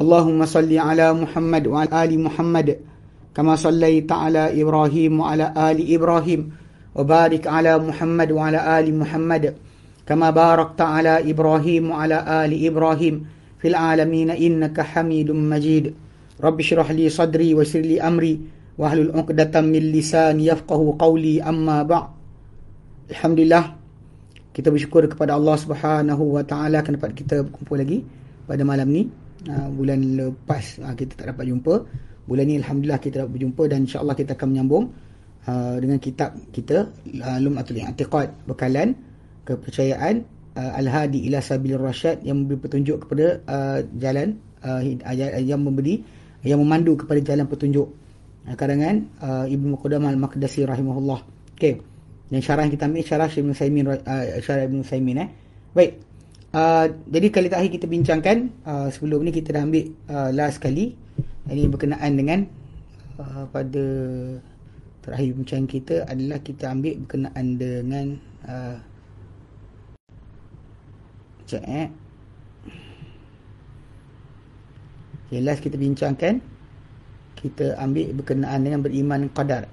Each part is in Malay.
اللهم صل على محمد وعلى آل محمد كما صليت على إبراهيم وعلى آل إبراهيم وبارك على محمد وعلى آل محمد كما باركت على إبراهيم وعلى آل إبراهيم في العالمين إنك حميد مجيد رب اشرح لي صدري ويسر لي أمري واحلل عقدة من لساني يفقه قولي أما بعد الحمد لله kita bersyukur kepada Allah Subhanahu wa taala kerana dapat kita berkumpul lagi pada malam ni uh, bulan lepas uh, kita tak dapat jumpa bulan ni alhamdulillah kita dapat berjumpa dan insyaallah kita akan menyambung uh, dengan kitab kita uh, Lum'atul I'tiqad bekalan kepercayaan uh, Al-Hadi ila Sabilir Rasyad yang memberi petunjuk kepada uh, jalan uh, yang memberi yang memandu kepada jalan petunjuk uh, karangan uh, Ibnu Qudamah Al-Maqdisi rahimahullah okey yang syarah kita ambil syarah Syekh Ibn Saimin uh, syarah Ibn Saimin eh. Baik. Uh, jadi kali terakhir kita bincangkan uh, sebelum ni kita dah ambil uh, last kali ini berkenaan dengan uh, pada terakhir bincang kita adalah kita ambil berkenaan dengan uh, cek eh. Okay, last kita bincangkan kita ambil berkenaan dengan beriman qadar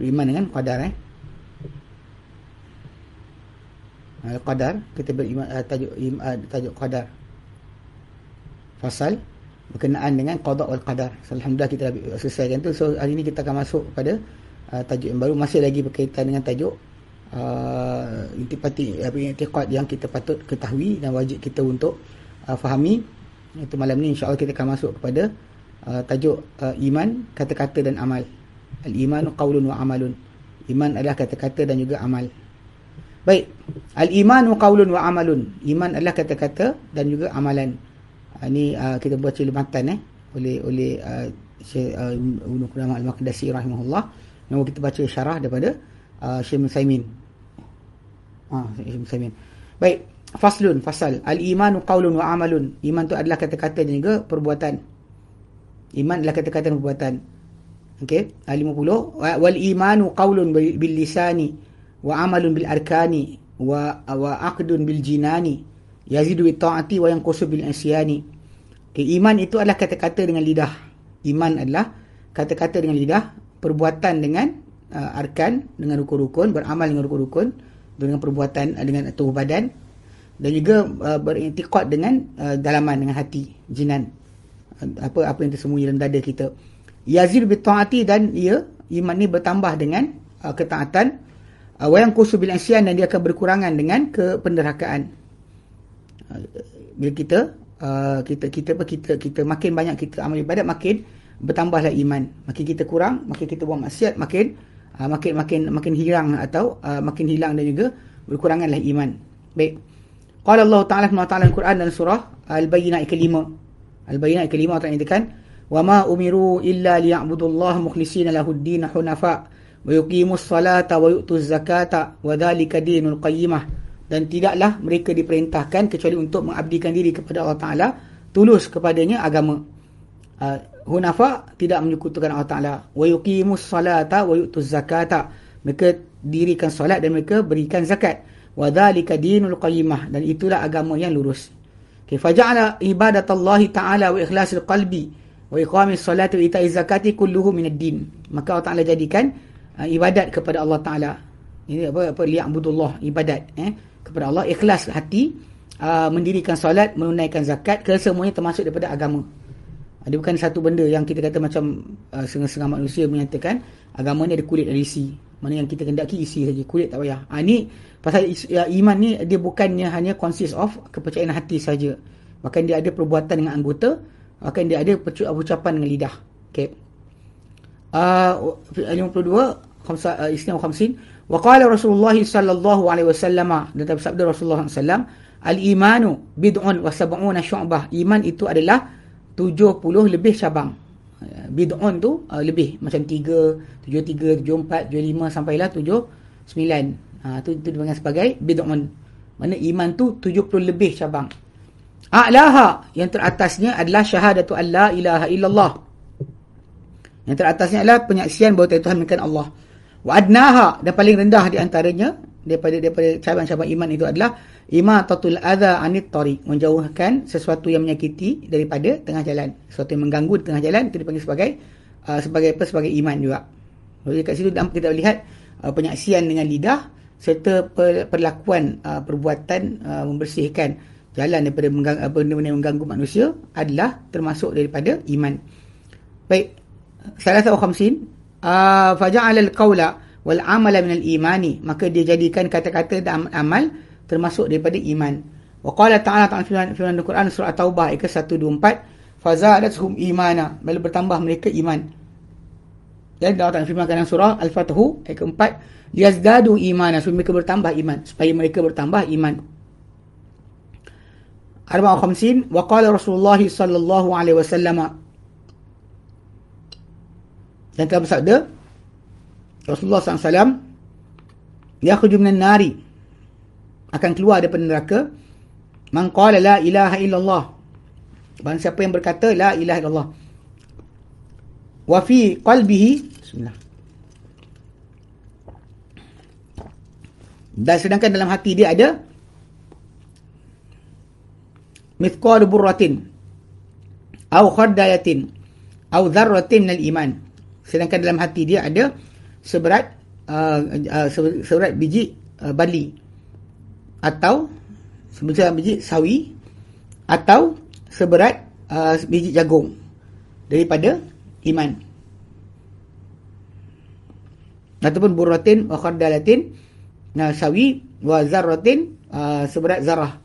beriman dengan qadar eh qadar kita beriman uh, tajuk uh, tajuk qadar. Fasal berkenaan dengan qada wal qadar. So, alhamdulillah kita dah selesaikan tu. So hari ni kita akan masuk kepada uh, tajuk yang baru. Masih lagi berkaitan dengan tajuk uh, intipati apa intiqad yang kita patut ketahui dan wajib kita untuk uh, fahami. Itu malam ni insyaallah kita akan masuk kepada uh, tajuk uh, iman kata-kata dan amal. Al-iman qaulun wa amalun. Iman adalah kata-kata dan juga amal. Baik. Al-iman qaulun wa amalun. Iman adalah kata-kata dan juga amalan. Ini uh, kita baca lematan eh oleh oleh uh, Syekh Ibnu Qudamah Al-Maqdisi rahimahullah. Yang kita baca syarah daripada uh, Syekh Musaimin. Ah, Syekh Musaimin. Baik. Faslun, fasal. Al-iman qaulun wa amalun. Iman tu adalah kata-kata dan juga perbuatan. Iman adalah kata-kata dan perbuatan. Okey, 50 wal imanu qaulun bil lisani wa amalun bil arkani wa wa aqdun bil jinani yazidu bi ta'ati wa yanqusu bil isyani. Okey, iman itu adalah kata-kata dengan lidah. Iman adalah kata-kata dengan lidah, perbuatan dengan uh, arkan dengan rukun-rukun, beramal dengan rukun-rukun, dengan perbuatan uh, dengan tubuh badan dan juga uh, berintikad dengan uh, dalaman dengan hati, jinan. Uh, apa apa yang tersembunyi dalam dada kita yazid bi taati dan ia iman ni bertambah dengan uh, ketaatan Ah, wayang kusu bil isyan dan dia akan berkurangan dengan kependerhakaan. Ah, bila kita ah, kita kita apa kita kita makin banyak kita amal ibadat makin bertambahlah iman. Makin kita kurang, makin kita buang maksiat, makin makin makin makin hilang atau makin hilang dan juga berkuranganlah iman. Baik. Qala Allah Ta'ala wa ta'ala Al-Quran dan surah Al-Bayyinah kelima. Al-Bayyinah kelima telah nyatakan, "Wa ma umiru illa liya'budullaha mukhlishina lahud-din hunafa'" wayuqimus salata wayutuz zakata wadhalika dinul qayyimah. Dan tidaklah mereka diperintahkan kecuali untuk mengabdikan diri kepada Allah Taala tulus kepadanya agama. Uh, hunafa tidak menyekutukan Allah Taala. Wayuqimus salata wayutuz zakata. Mereka dirikan solat dan mereka berikan zakat. Wadhalika dinul qayyimah. Dan itulah agama yang lurus. Okay. faja'ala ibadatallahi taala wa ikhlasil qalbi wa iqamis salati wa ita'iz zakati kulluhu minad din. Maka Allah Taala jadikan uh, ibadat kepada Allah Taala. Ini apa apa liya'budullah ibadat eh kepada Allah. Ikhlas hati uh, mendirikan solat menunaikan zakat kesemuanya termasuk daripada agama. Ada bukan satu benda yang kita kata macam uh, setengah-setengah manusia menyatakan agama ni ada kulit dan isi. Mana yang kita kendaki isi saja kulit tak payah. Ha, ni pasal ya, iman ni dia bukannya hanya consist of kepercayaan hati saja. Bahkan dia ada perbuatan dengan anggota akan dia ada ucapan dengan lidah. Okey. Uh, 52 uh, islam khamsin Wa qala Rasulullah sallallahu alaihi wasallam dan sabda Rasulullah sallallahu Al-imanu bid'un wa sab'una syu'bah. Iman itu adalah 70 lebih cabang. Bid'un tu uh, lebih macam 3, 73, 74, 75 sampailah 79. Ha tu itu dipanggil sebagai bid'un. Mana iman tu 70 lebih cabang. A'laha yang teratasnya adalah syahadatu alla ilaha illallah. Yang teratasnya adalah penyaksian bahawa Tuhan melainkan Allah. Wa adnaha dan paling rendah di antaranya daripada daripada cabang-cabang iman itu adalah imatatul adza anit tariq. Menjauhkan sesuatu yang menyakiti daripada tengah jalan. Sesuatu yang mengganggu di tengah jalan itu dipanggil sebagai uh, sebagai apa? Sebagai iman juga. Jadi kat situ kita lihat uh, penyaksian dengan lidah serta perlakuan uh, perbuatan uh, membersihkan jalan daripada mengganggu, benda-benda yang mengganggu manusia adalah termasuk daripada iman. Baik. Salah satu khamsin uh, faja'ala al-qawla wal amala min al-imani maka dia jadikan kata-kata dan amal termasuk daripada iman. Wa qala ta'ala ta'ala firman al-Quran surah taubah ayat 124 fazadathum imana. Bila bertambah mereka iman. Dan Allah Ta'ala firman dalam surah al-fatihu ayat keempat liyazdadu imana. Supaya mereka bertambah iman. Supaya mereka bertambah iman. Arba'a khamsin wa qala Rasulullah sallallahu alaihi wasallam dan telah bersabda Rasulullah SAW yakhruju minan nari. Akan keluar daripada neraka man qala la ilaha illallah. Barang siapa yang berkata la ilaha illallah. Wa fi qalbihi bismillah. Dan sedangkan dalam hati dia ada mithqal burratin aw khardayatin aw dharratin minal iman sedangkan dalam hati dia ada seberat uh, uh, seberat biji uh, barley. Atau seberat biji sawi atau seberat uh, biji jagung daripada iman. Ataupun buratin wa khardalatin. Nah sawi wa zarratin uh, seberat zarah.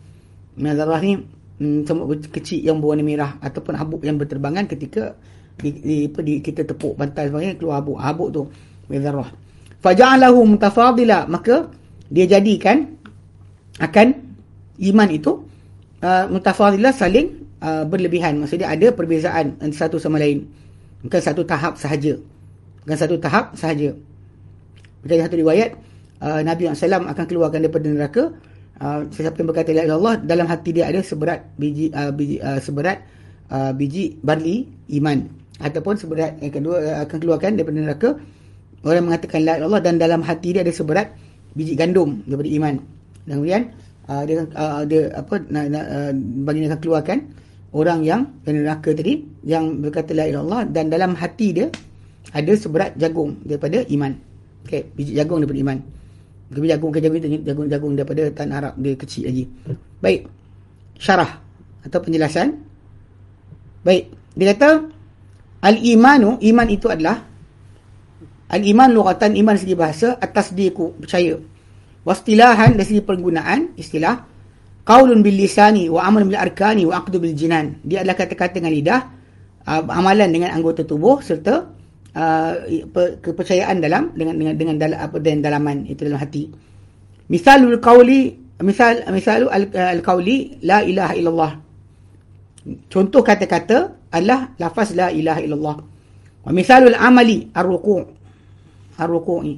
Nah zarah ni hmm, semut kecil yang berwarna merah ataupun habuk yang berterbangan ketika di, di, di, kita tepuk pantai sebagainya keluar habuk. Habuk tu bizarrah faja'alahu mutafadila. Maka dia jadikan akan iman itu uh, mutafadila saling uh, berlebihan. Maksudnya ada perbezaan antara satu sama lain. Bukan satu tahap sahaja. Bukan satu tahap sahaja. Macam satu riwayat uh, Nabi SAW akan keluarkan daripada neraka. Uh, siapa yang berkata la Allah dalam hati dia ada seberat biji uh, biji uh, seberat uh, biji barley iman ataupun seberat yang kedua uh, akan keluarkan daripada neraka orang mengatakan la Allah dan dalam hati dia ada seberat biji gandum daripada iman. Dan kemudian uh, dia uh, dia apa nak, nak uh, bagi akan keluarkan orang yang dari neraka tadi yang berkata la Allah dan dalam hati dia ada seberat jagung daripada iman. Okey biji jagung daripada iman. Biji jagung ke jagung jagung jagung daripada tanah Arab dia kecil lagi. Baik syarah atau penjelasan. Baik dia kata al imanu iman itu adalah Al-iman lughatan iman segi bahasa atas diku percaya. Wastilahan dari segi penggunaan istilah qaulun bil lisani wa amalun bil arkani wa aqdu bil jinan. Dia adalah kata-kata dengan lidah, uh, amalan dengan anggota tubuh serta uh, kepercayaan dalam dengan dengan dengan dalam apa dan dalaman itu dalam hati. Misalul qauli misal misalul al-qauli la ilaha illallah. Contoh kata-kata adalah lafaz la ilaha illallah. Wa misalul amali ar-ruku' ar-ruku'i.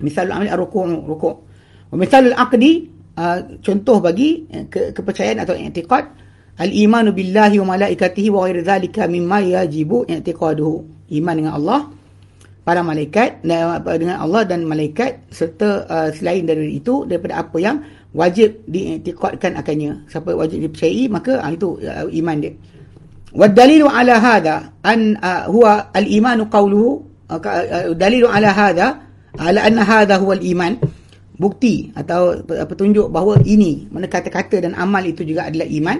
Misal amal ar-ruku' ruku'. Wa misal al-aqdi uh, contoh bagi uh, ke, kepercayaan atau i'tiqad al-imanu billahi wa malaikatihi wa ghairi dhalika mimma yajibu i'tiqaduhu. Iman dengan Allah para malaikat dengan Allah dan malaikat serta uh, selain dari itu daripada apa yang wajib diiktikadkan akannya. Siapa wajib dipercayai maka uh, itu uh, iman dia. Wa dalilu ala hadha an uh, huwa al imanu qawluhu Uh, dalil ala hadha ala anna hadha huwa al-iman. Bukti atau petunjuk bahawa ini mana kata-kata dan amal itu juga adalah iman.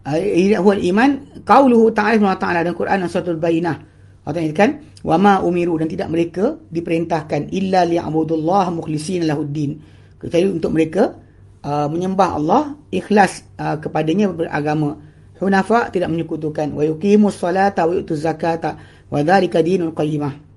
Uh, huwa al-iman qauluhu ta'ala ta'ala dan Quran suratul bayyinah. Allah kan wa ma umiru? Dan tidak mereka diperintahkan illa liya'budullaha mukhlishina lahuddin. Kecuali untuk mereka uh, menyembah Allah ikhlas uh, kepadanya beragama hunafa tidak menyekutukan wa yuqimus salata wa yutuz zakata wa dhalika dinul qayyimah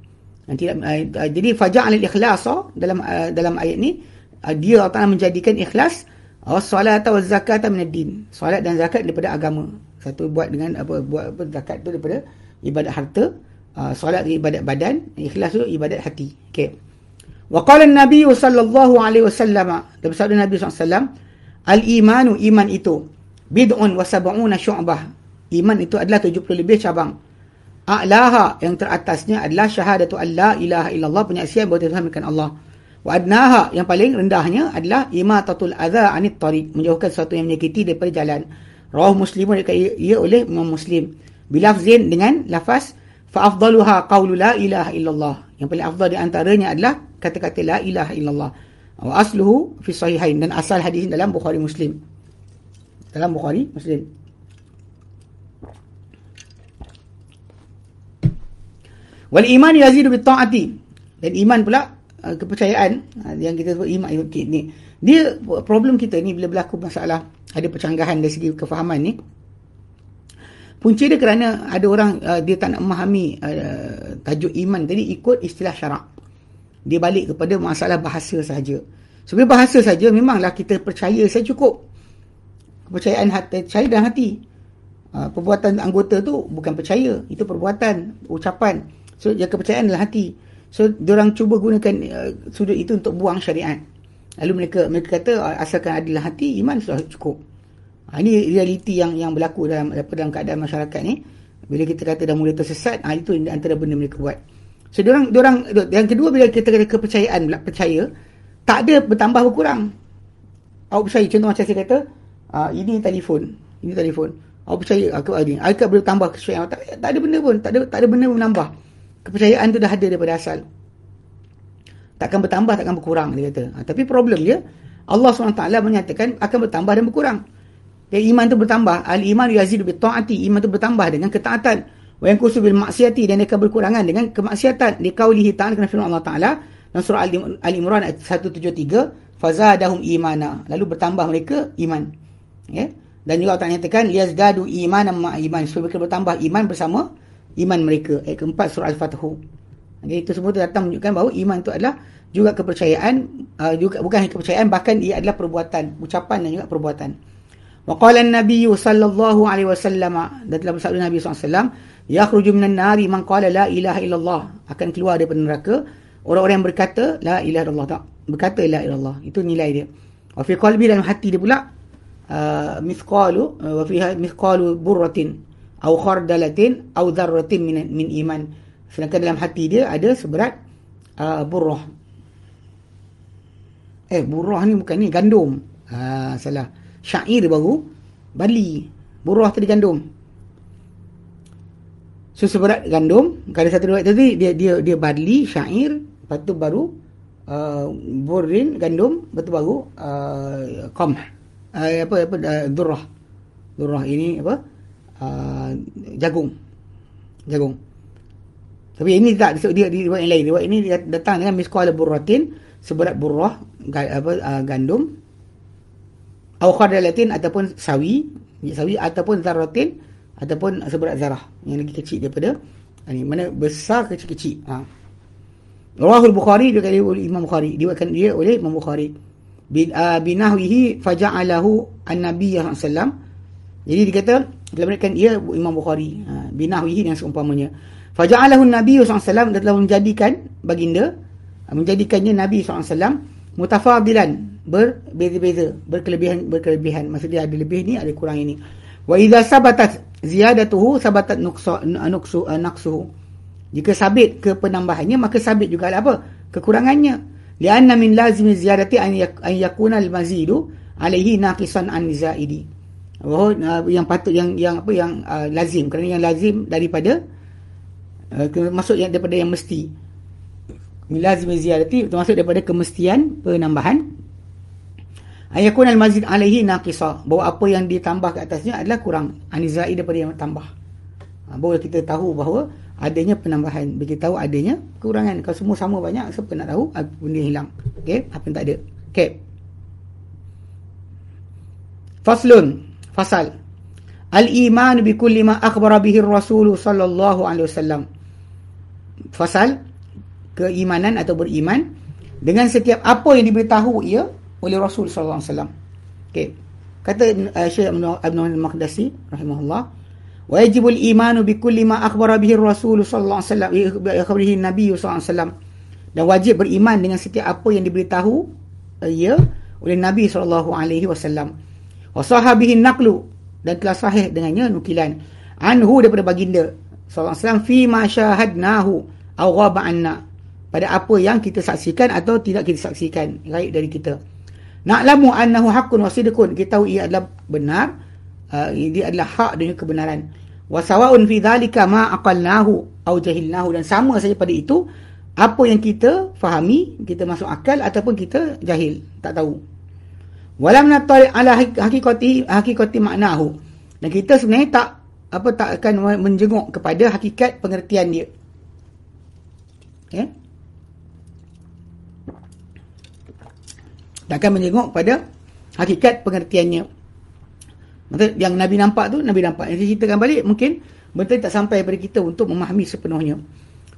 Nanti uh, jadi faja'al al-ikhlas dalam uh, dalam ayat ni uh, dia Allah Taala menjadikan ikhlas was-salata waz-zakata min ad-din. Solat dan zakat daripada agama. Satu buat dengan apa buat apa zakat tu daripada ibadat harta, uh, solat ibadat badan, ikhlas tu ibadat hati. Okey. Wa qala an-nabi sallallahu alaihi wasallam, dan bersabda Nabi SAW, al-imanu iman itu bid'un wa sab'una syu'bah. Iman itu adalah 70 lebih cabang. A'laha yang teratasnya adalah syahadatu an la ilaha illallah penyaksian bahawa Tuhan bukan Allah. Wa adnaha yang paling rendahnya adalah imatatul adza anit tariq, menjauhkan sesuatu yang menyakiti daripada jalan. Rawah Muslimun ia oleh Imam Muslim. Bilafzin dengan lafaz fa afdaluha qawlu la ilaha illallah. Yang paling afdal di antaranya adalah kata-kata la ilaha illallah. Wa asluhu fi sahihain dan asal hadis dalam Bukhari Muslim. Dalam Bukhari Muslim. Wal iman yazidu bi ta'ati. Dan iman pula uh, kepercayaan uh, yang kita sebut iman ni. Dia problem kita ni bila berlaku masalah ada percanggahan dari segi kefahaman ni. Punca dia kerana ada orang uh, dia tak nak memahami uh, tajuk iman tadi ikut istilah syarak. Dia balik kepada masalah bahasa saja. Sebenarnya bahasa saja memanglah kita percaya saya cukup. Kepercayaan hati, percaya dan hati. Uh, perbuatan anggota tu bukan percaya, itu perbuatan, ucapan. So yang kepercayaan adalah hati. So orang cuba gunakan uh, sudut itu untuk buang syariat. Lalu mereka mereka kata uh, asalkan adalah hati iman sudah cukup. Ha, ini realiti yang yang berlaku dalam dalam keadaan masyarakat ni. Bila kita kata dah mula tersesat, ha, itu antara benda mereka buat. So orang orang yang kedua bila kita kata kepercayaan percaya tak ada bertambah berkurang. Awak percaya contoh macam saya kata, uh, ini telefon, ini telefon. Awak percaya aku ini, aku boleh tambah kepercayaan. Tak, tak ada benda pun, tak ada tak ada benda menambah kepercayaan tu dah ada daripada asal. Takkan bertambah, takkan berkurang, dia kata. Ha, tapi problem dia, Allah SWT menyatakan akan bertambah dan berkurang. Dan iman tu bertambah. Al-iman yazidu ta'ati. Iman tu bertambah dengan ketaatan. Wa yang kusu bil maksiati. Dan dia akan berkurangan dengan kemaksiatan. Di kaulihi ta'ala kena firman Allah Ta'ala. Dan surah Al-Imran ayat 173. Fazadahum imana. Lalu bertambah mereka iman. Ya? Dan juga Allah nyatakan. Liyazdadu imanan ma'iman. Supaya mereka bertambah iman bersama iman mereka ayat keempat surah al-fatihu jadi itu semua itu datang menunjukkan bahawa iman itu adalah juga kepercayaan uh, juga bukan hanya kepercayaan bahkan ia adalah perbuatan ucapan dan juga perbuatan wa qala an-nabiy sallallahu alaihi wasallam dan dalam sabda Nabi SAW yakhruju minan nari man qala la ilaha illallah. Akan keluar daripada neraka. Orang-orang yang berkata la ilaha illallah. Tak. Berkata la ilaha illallah. Itu nilai dia. Wa fi qalbi dalam hati dia pula uh, mithqalu uh, wa fiha mithqalu burratin au khardalatin au dzarratin min min iman. Sedangkan dalam hati dia ada seberat uh, burrah. Eh burrah ni bukan ni gandum. Ha salah. Syair baru bali. Burrah tadi gandum so seberat gandum kalau satu riwayat tadi dia dia dia barley syair lepas tu baru uh, burin gandum betul baru uh, qamh. Uh, apa apa uh, durrah durrah ini apa? Uh, jagung. Jagung. Tapi ini tak dia di riwayat yang lain. Riwayat ini datang dengan misqal burratin seberat burrah apa uh, gandum. Au khardalatin ataupun sawi sawi ataupun zarratin ataupun seberat zarah yang lagi kecil daripada ini mana besar kecil-kecil. Ha. Rawahul Bukhari juga oleh Imam Bukhari. Diwakilkan dia oleh Imam Bukhari. Uh, binahwihi faja'alahu an-nabiy sallallahu alaihi wasallam. Jadi dikata mereka ia Imam Bukhari. Ha, binahwihi yang seumpamanya. Faja'alahu nabi SAW dan telah menjadikan baginda ha, menjadikannya Nabi SAW mutafadilan berbeza-beza berkelebihan berkelebihan. Maksud dia ada lebih ni ada kurang ini. Wa idza sabatat ziyadatuhu sabatat nuqsu nuqsu naqsuhu. Jika sabit ke penambahannya maka sabit juga apa? Kekurangannya. Lianna min lazimi ziyadati an yakuna al-mazidu alaihi naqisan an zaidi bahawa uh, yang patut yang yang apa yang uh, lazim. Kerana yang lazim daripada uh, masuk yang daripada yang mesti. Lazim ziyadati termasuk daripada kemestian penambahan ayakun al mazid alaihi naqisa. Bahawa apa yang ditambah ke atasnya adalah kurang. Anizai daripada yang tambah. Uh, bahawa kita tahu bahawa adanya penambahan. Bagi tahu adanya kekurangan. Kalau semua sama banyak siapa nak tahu? Benda hilang. Okey? Apa yang tak ada? Okey. Faslun. Fasal. Al-iman bi kulli ma akhbara bihi Rasul sallallahu alaihi wasallam. Fasal keimanan atau beriman dengan setiap apa yang diberitahu ia oleh Rasul wasallam. Okey. Kata uh, Syekh Ibn Al-Maqdisi rahimahullah, "Wa yajibu al-imanu bi kulli ma akhbara bihi Rasul akhbarihi Nabi wasallam." Dan wajib beriman dengan setiap apa yang diberitahu ia oleh Nabi sallallahu alaihi wasallam. Wa sahabihi naqlu dan telah sahih dengannya nukilan anhu daripada baginda wasallam fi ma syahadnahu aw ghaba anna pada apa yang kita saksikan atau tidak kita saksikan raib dari kita na'lamu annahu haqqun wa sidqun. Kita tahu ia adalah benar uh, dia adalah hak dan kebenaran. Wa sawa'un fi dhalika ma aqalnahu aw jahilnahu. Dan sama saja pada itu apa yang kita fahami kita masuk akal ataupun kita jahil tak tahu. Walam natali ala haqiqati haqiqati maknahu. Dan kita sebenarnya tak apa tak akan menjenguk kepada hakikat pengertian dia. Ya? okay? Takkan menjenguk pada hakikat pengertiannya. Maksud yang Nabi nampak tu, Nabi nampak. Yang ceritakan balik, mungkin betul tak sampai kepada kita untuk memahami sepenuhnya.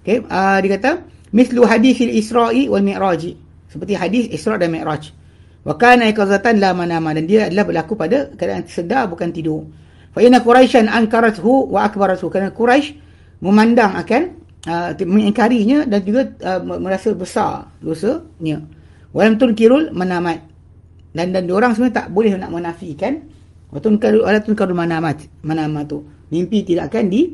Okay, uh, dia kata, Mislu hadis Isra'i wal Mi'raji. Seperti hadis Isra' dan Mi'raj. Wa kana ikazatan la manama. Dan dia adalah berlaku pada keadaan sedar bukan tidur. Fa inna Quraisyan ankarathu wa akbarathu. Kerana Quraisy memandang akan uh, mengingkarinya dan juga uh, merasa besar dosanya. Walam tunkirul manamat. Dan dan orang sebenarnya tak boleh nak menafikan watun wala tunkarul manamat. Manamat tu. Mimpi tidak akan di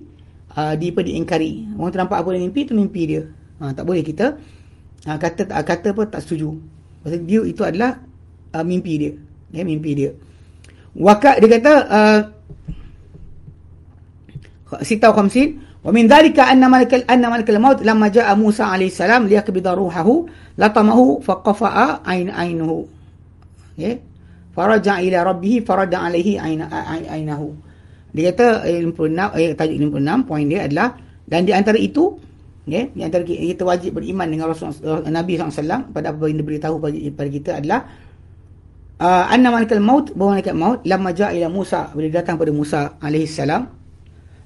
uh, di apa diingkari. Orang ternampak apa mimpi tu mimpi dia. Ha, tak boleh kita uh, kata tak kata apa tak setuju. Pasal dia itu adalah uh, mimpi dia. Ya, mimpi dia. Waka dia kata uh, Sitau khamsin Wa min dhalika anna malikal anna malikal maut lamma jaa Musa alaihi salam liyakbida ruhahu latamahu faqafa'a ain ainuhu. Ya. Faraja ila rabbih farada alaihi ain ainahu. Dia kata 56 ayat tajuk 56 poin dia adalah dan di antara itu ya di antara kita wajib beriman dengan Rasulullah Nabi SAW pada apa yang diberitahu kepada kita adalah uh, anna malikal maut bahawa malaikat maut lamma jaa ila Musa bila datang pada Musa alaihi salam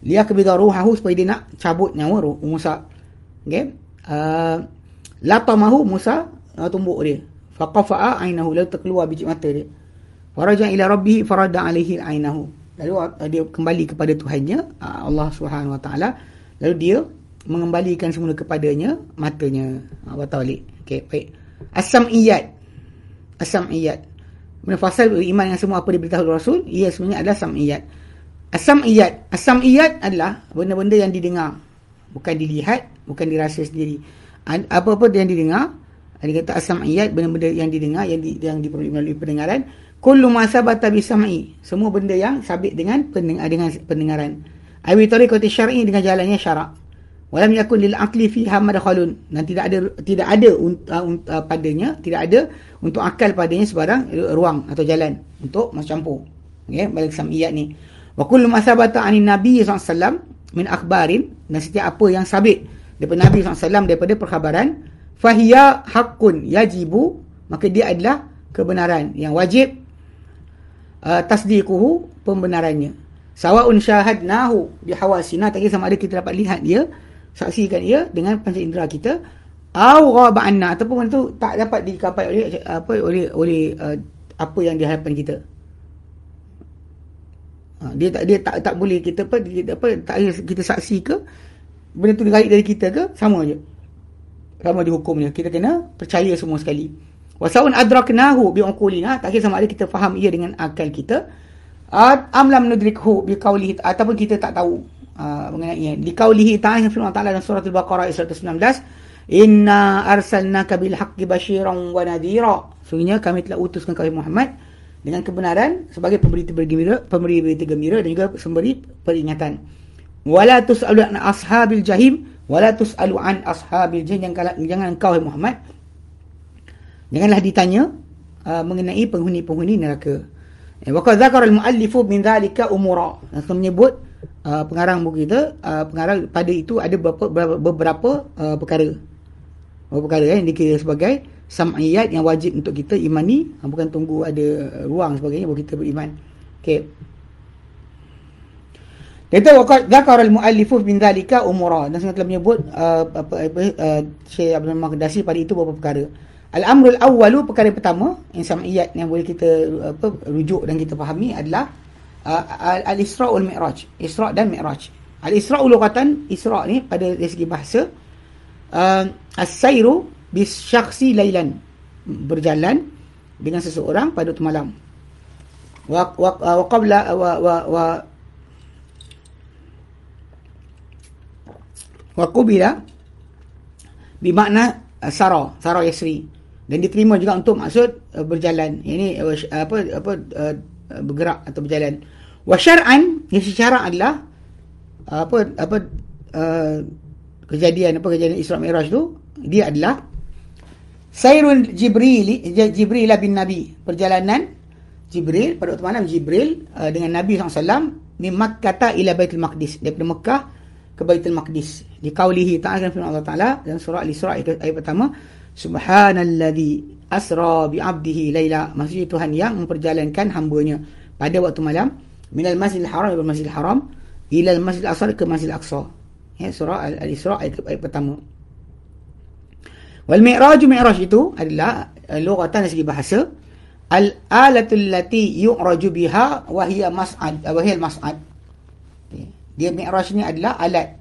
dia kebida ruhahu supaya dia nak cabut nyawa ruh Musa. Okey. Uh, mahu Musa uh, tumbuk dia. Faqafa'a ainahu lalu terkeluar biji mata dia. Faraja ila rabbih farada alaihi ainahu. Lalu uh, dia kembali kepada Tuhannya uh, Allah Subhanahu Wa Taala. Lalu dia mengembalikan semula kepadanya matanya. Uh, batal balik. Okey, baik. As-sam'iyat. As-sam'iyat. Menafasal iman yang semua apa diberitahu Rasul, ia sebenarnya adalah sam'iyat. Asam-iyat. Asam-iyat adalah benda-benda yang didengar. Bukan dilihat, bukan dirasa sendiri. Apa-apa yang didengar, dia kata asam-iyat, benda-benda yang didengar, yang, di, yang diperoleh melalui pendengaran. Kullu masabata bisam'i. Semua benda yang sabit dengan, pendengar, dengan pendengaran. Awi tariqati syar'i dengan jalannya syarak. Walam yakun lil aqli fi hamad khalun. Dan tidak ada tidak ada uh, uh, padanya, tidak ada untuk akal padanya sebarang ruang atau jalan untuk masuk campur. Okey, balik sam'iyat ni. Wa kullu ma sabata 'ani Nabi SAW min akhbarin dan setiap apa yang sabit daripada Nabi SAW daripada perkhabaran fahiya haqqun yajibu maka dia adalah kebenaran yang wajib uh, tasdiquhu pembenarannya. Sawa'un syahadnahu bihawasina tak kira sama ada kita dapat lihat dia saksikan ia dengan panca indera kita au ghaba anna ataupun itu tak dapat dikapai oleh apa oleh oleh uh, apa yang di hadapan kita Ha, dia tak dia tak tak boleh kita apa dia, apa tak kita saksi ke benda tu gaib dari kita ke sama aje. Sama di hukumnya. Kita kena percaya semua sekali. Wasaun adraknahu bi uqulina tak kira sama ada kita faham ia dengan akal kita. Am lam nudrikhu bi qawlihi ataupun kita tak tahu uh, mengenai di qawlihi ta'ala firman ta'ala dalam surah al-baqarah ayat 119 inna arsalnaka bil haqqi basyiran wa nadhira sungguhnya kami telah utuskan kau Muhammad dengan kebenaran sebagai pemberi gembira, pemberi berita gembira dan juga pemberi peringatan. Wala tus'alu an ashabil jahim wala tus'alu an ashabil jahim jangan jangan engkau Muhammad janganlah ditanya uh, mengenai penghuni-penghuni neraka. Eh, wa qad dzakara al-muallifu min dhalika umura. Yang menyebut uh, pengarang buku kita uh, pengarang pada itu ada beberapa, beberapa uh, perkara. Beberapa perkara eh, yang dikira sebagai sam'iyat yang wajib untuk kita imani ha, bukan tunggu ada ruang sebagainya baru kita beriman okey kata waqad dzakara al-muallifu min dzalika umura dan sangat telah menyebut uh, apa apa uh, Syekh Abdul Maqdisi pada itu beberapa perkara. Al-amrul awwalu perkara pertama yang sam'iyat yang boleh kita apa rujuk dan kita fahami adalah uh, al-Isra' wal Mi'raj. Isra' dan Mi'raj. Al-Isra' lughatan Isra' ni pada dari segi bahasa uh, as-sayru bis syakhsi lailan. Berjalan dengan seseorang pada waktu malam. Wa wa, wa qabla wa wa, wa wa qubila bermakna uh, sara sara yasri. Dan diterima juga untuk maksud uh, berjalan. Ini uh, apa apa bergerak atau berjalan. Wa syar'an yang secara adalah apa apa uh, kejadian apa kejadian Isra Mi'raj tu dia adalah sayrul jibril jibril bin nabi perjalanan jibril pada waktu malam jibril uh, dengan nabi SAW min makkah ila baitul maqdis daripada Mekah ke Baitul Maqdis. Di kaulihi ta'ala firman Allah Ta'ala dalam surah Al-Isra ayat pertama, Subhanalladzi asra bi 'abdihi laila. Maksudnya Tuhan yang memperjalankan hamba-Nya pada waktu malam minal Masjidil Haram ila Masjidil Haram ila Masjidil Aqsa ke Masjidil Aqsa. Ya, surah Al-Isra ayat, ayat pertama. Wal mi'raj mi'raj itu adalah uh, lughatan dari segi bahasa al-alatul lati yu'raju biha wa hiya mas'ad wa hiya. Okay. Dia mi'raj ni adalah alat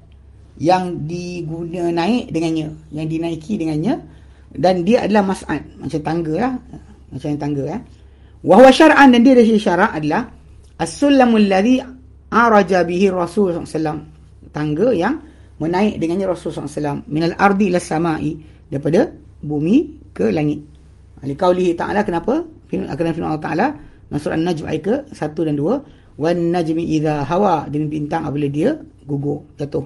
yang diguna naik dengannya, yang dinaiki dengannya dan dia adalah mas'ad, macam tangga lah. Macam tangga eh. Wa huwa syar'an dan dia dari syarak adalah as-sulamul ladzi araja bihi Rasul sallallahu Tangga yang menaik dengannya Rasul sallallahu minal ardi ila samai daripada bumi ke langit. Ali kaulihi ta'ala kenapa? Firman Allah Ta'ala Surah An-Najm ke 1 dan 2 wan najmi idza hawa dengan bintang apabila dia gugur jatuh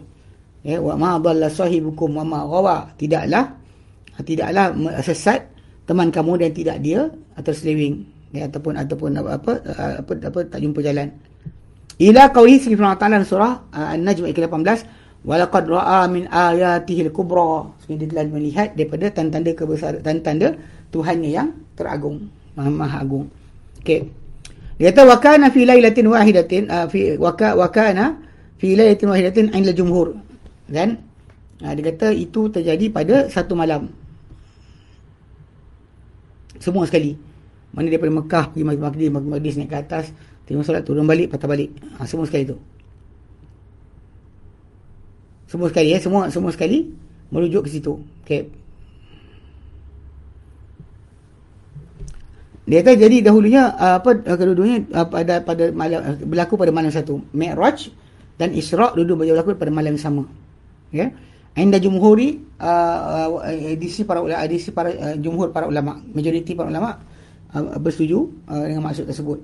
ya wa ma dhalla sahibukum wa ma ghawa tidaklah tidaklah sesat teman kamu dan tidak dia atau selewing ya ataupun ataupun apa apa apa, apa tak jumpa jalan ila subhanahu ta'ala surah uh, an-najm ayat 18 walaqad ra'a min ayatihi al-kubra sebenarnya dia telah melihat daripada tanda-tanda kebesaran tanda-tanda Tuhannya yang teragung maha agung okey dia kata wa kana fi lailatin wahidatin uh, fi wa kana fi lailatin wahidatin inda jumhur. Dan uh, dia kata itu terjadi pada satu malam. Semua sekali. Mana daripada Mekah pergi Madinah, Madinah naik ke atas, terima solat turun balik, patah balik. Ha, semua sekali tu. Semua sekali ya, semua semua sekali merujuk ke situ. Okey. Dia kata jadi dahulunya uh, apa uh, kedua-duanya uh, pada pada malam berlaku pada malam satu. Mi'raj dan Isra dulu berlaku pada malam yang sama. Ya. Inda jumhuri uh, edisi para ulama edisi para uh, jumhur para ulama, majoriti para ulama uh, bersetuju uh, dengan maksud tersebut.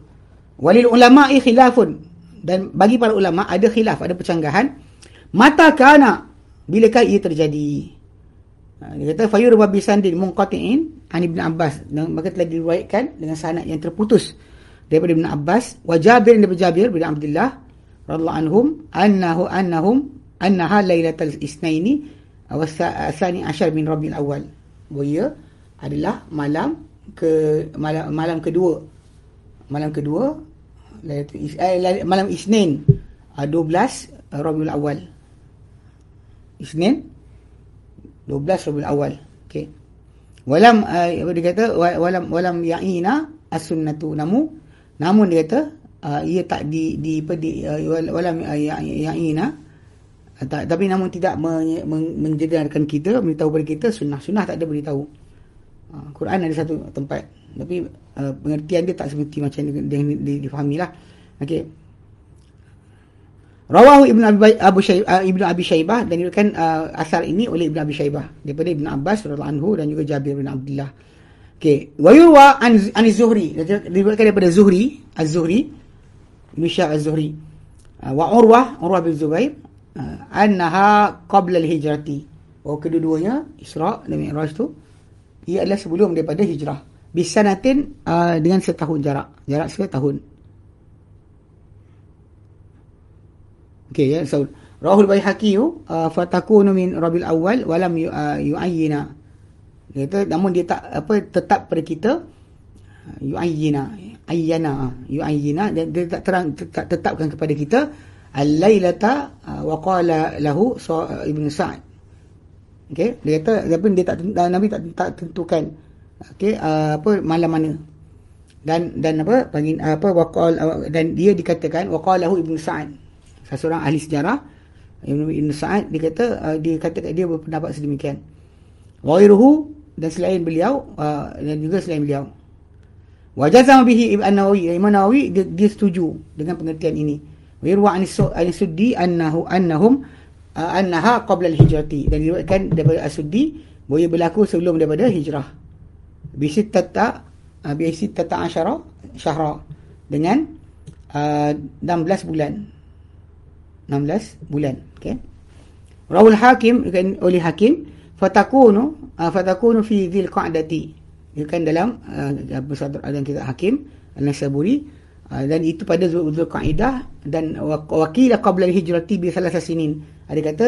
Walil ulama'i khilafun dan bagi para ulama ada khilaf, ada percanggahan mata kana bilakah ia terjadi. Ha, dia kata fayur wa bisandin munqati'in. An ibn Abbas. Dan maka telah diriwayatkan dengan sanad yang terputus daripada ibn Abbas. Wa Jabir bin Jabir bin Abdullah radhiyallahu anhum annahu annahum annaha lailatul isnaini wa asani ashar min rabiul awal. Bahwa adalah malam ke malam, malam kedua. Malam kedua eh, malam isnin 12 rabiul awal isnin 12 Rabiul Awal. Okey. Walam uh, dia kata walam walam ya'ina as-sunnatu namu namun dia kata uh, ia tak di di di uh, walam ya'ina uh, tak, tapi namun tidak men, men, menjedarkan kita beritahu kepada kita sunnah sunnah tak ada beritahu. Uh, Quran ada satu tempat tapi uh, pengertian dia tak seperti macam yang difahamilah. Okey. Rawahu Ibn Abi, Abu Syaibah, uh, Ibn Abi Syaibah dan diriwayatkan uh, asar ini oleh Ibn Abi Syaibah daripada Ibn Abbas radhiyallahu anhu dan juga Jabir bin Abdullah. Okey, wa yurwa an, Zuhri diriwayatkan daripada Zuhri, Az-Zuhri, Syah Az-Zuhri. Uh, wa Urwah, Urwah bin Zubair, uh, annaha qabla al-hijrati. Oh, kedua-duanya Isra dan Mi'raj tu ia adalah sebelum daripada hijrah. Bisanatin uh, dengan setahun jarak. Jarak setahun. Okey ya. So Rahul Baihaqi uh, fatakunu min Rabiul Awal walam uh, yu'ayyina. Kata namun dia tak apa tetap pada kita uh, yu'ayyina ayyana yu'ayyina. Dia, dia tak terang tak tetapkan kepada kita al-lailata uh, wa qala lahu uh, ibnu sa'd. Okey dia kata tapi dia tak uh, nabi tak, tak tentukan okey uh, apa malam mana. Dan dan apa panggil apa waqal uh, dan dia dikatakan waqalahu ibnu sa'd seorang ahli sejarah ibnu sa'd dia kata uh, dia kata dia berpendapat sedemikian. Ghairuhu dan selain beliau uh, dan juga selain beliau. Wajazama bihi ibn nawawi. Imam nawawi dia, dia setuju dengan pengertian ini. Wirwa An-Suddi annahu annahum uh, annaha qabla al-hijrati. Dan diriwayatkan daripada As-Suddi bahawa berlaku sebelum daripada hijrah. Bisittata uh, bisittata asyara syahra. Dengan uh, 16 bulan. 16 bulan, okey. Rawul Hakim oleh Hakim fatakunu uh, fatakunu fi dhil qa'dati. Kan dalam uh, bersatu ada kita Hakim Al-Nasaburi Ah, dan itu pada Zulqaidah dan wakil qabla hijrati bi salah sinin. Ada kata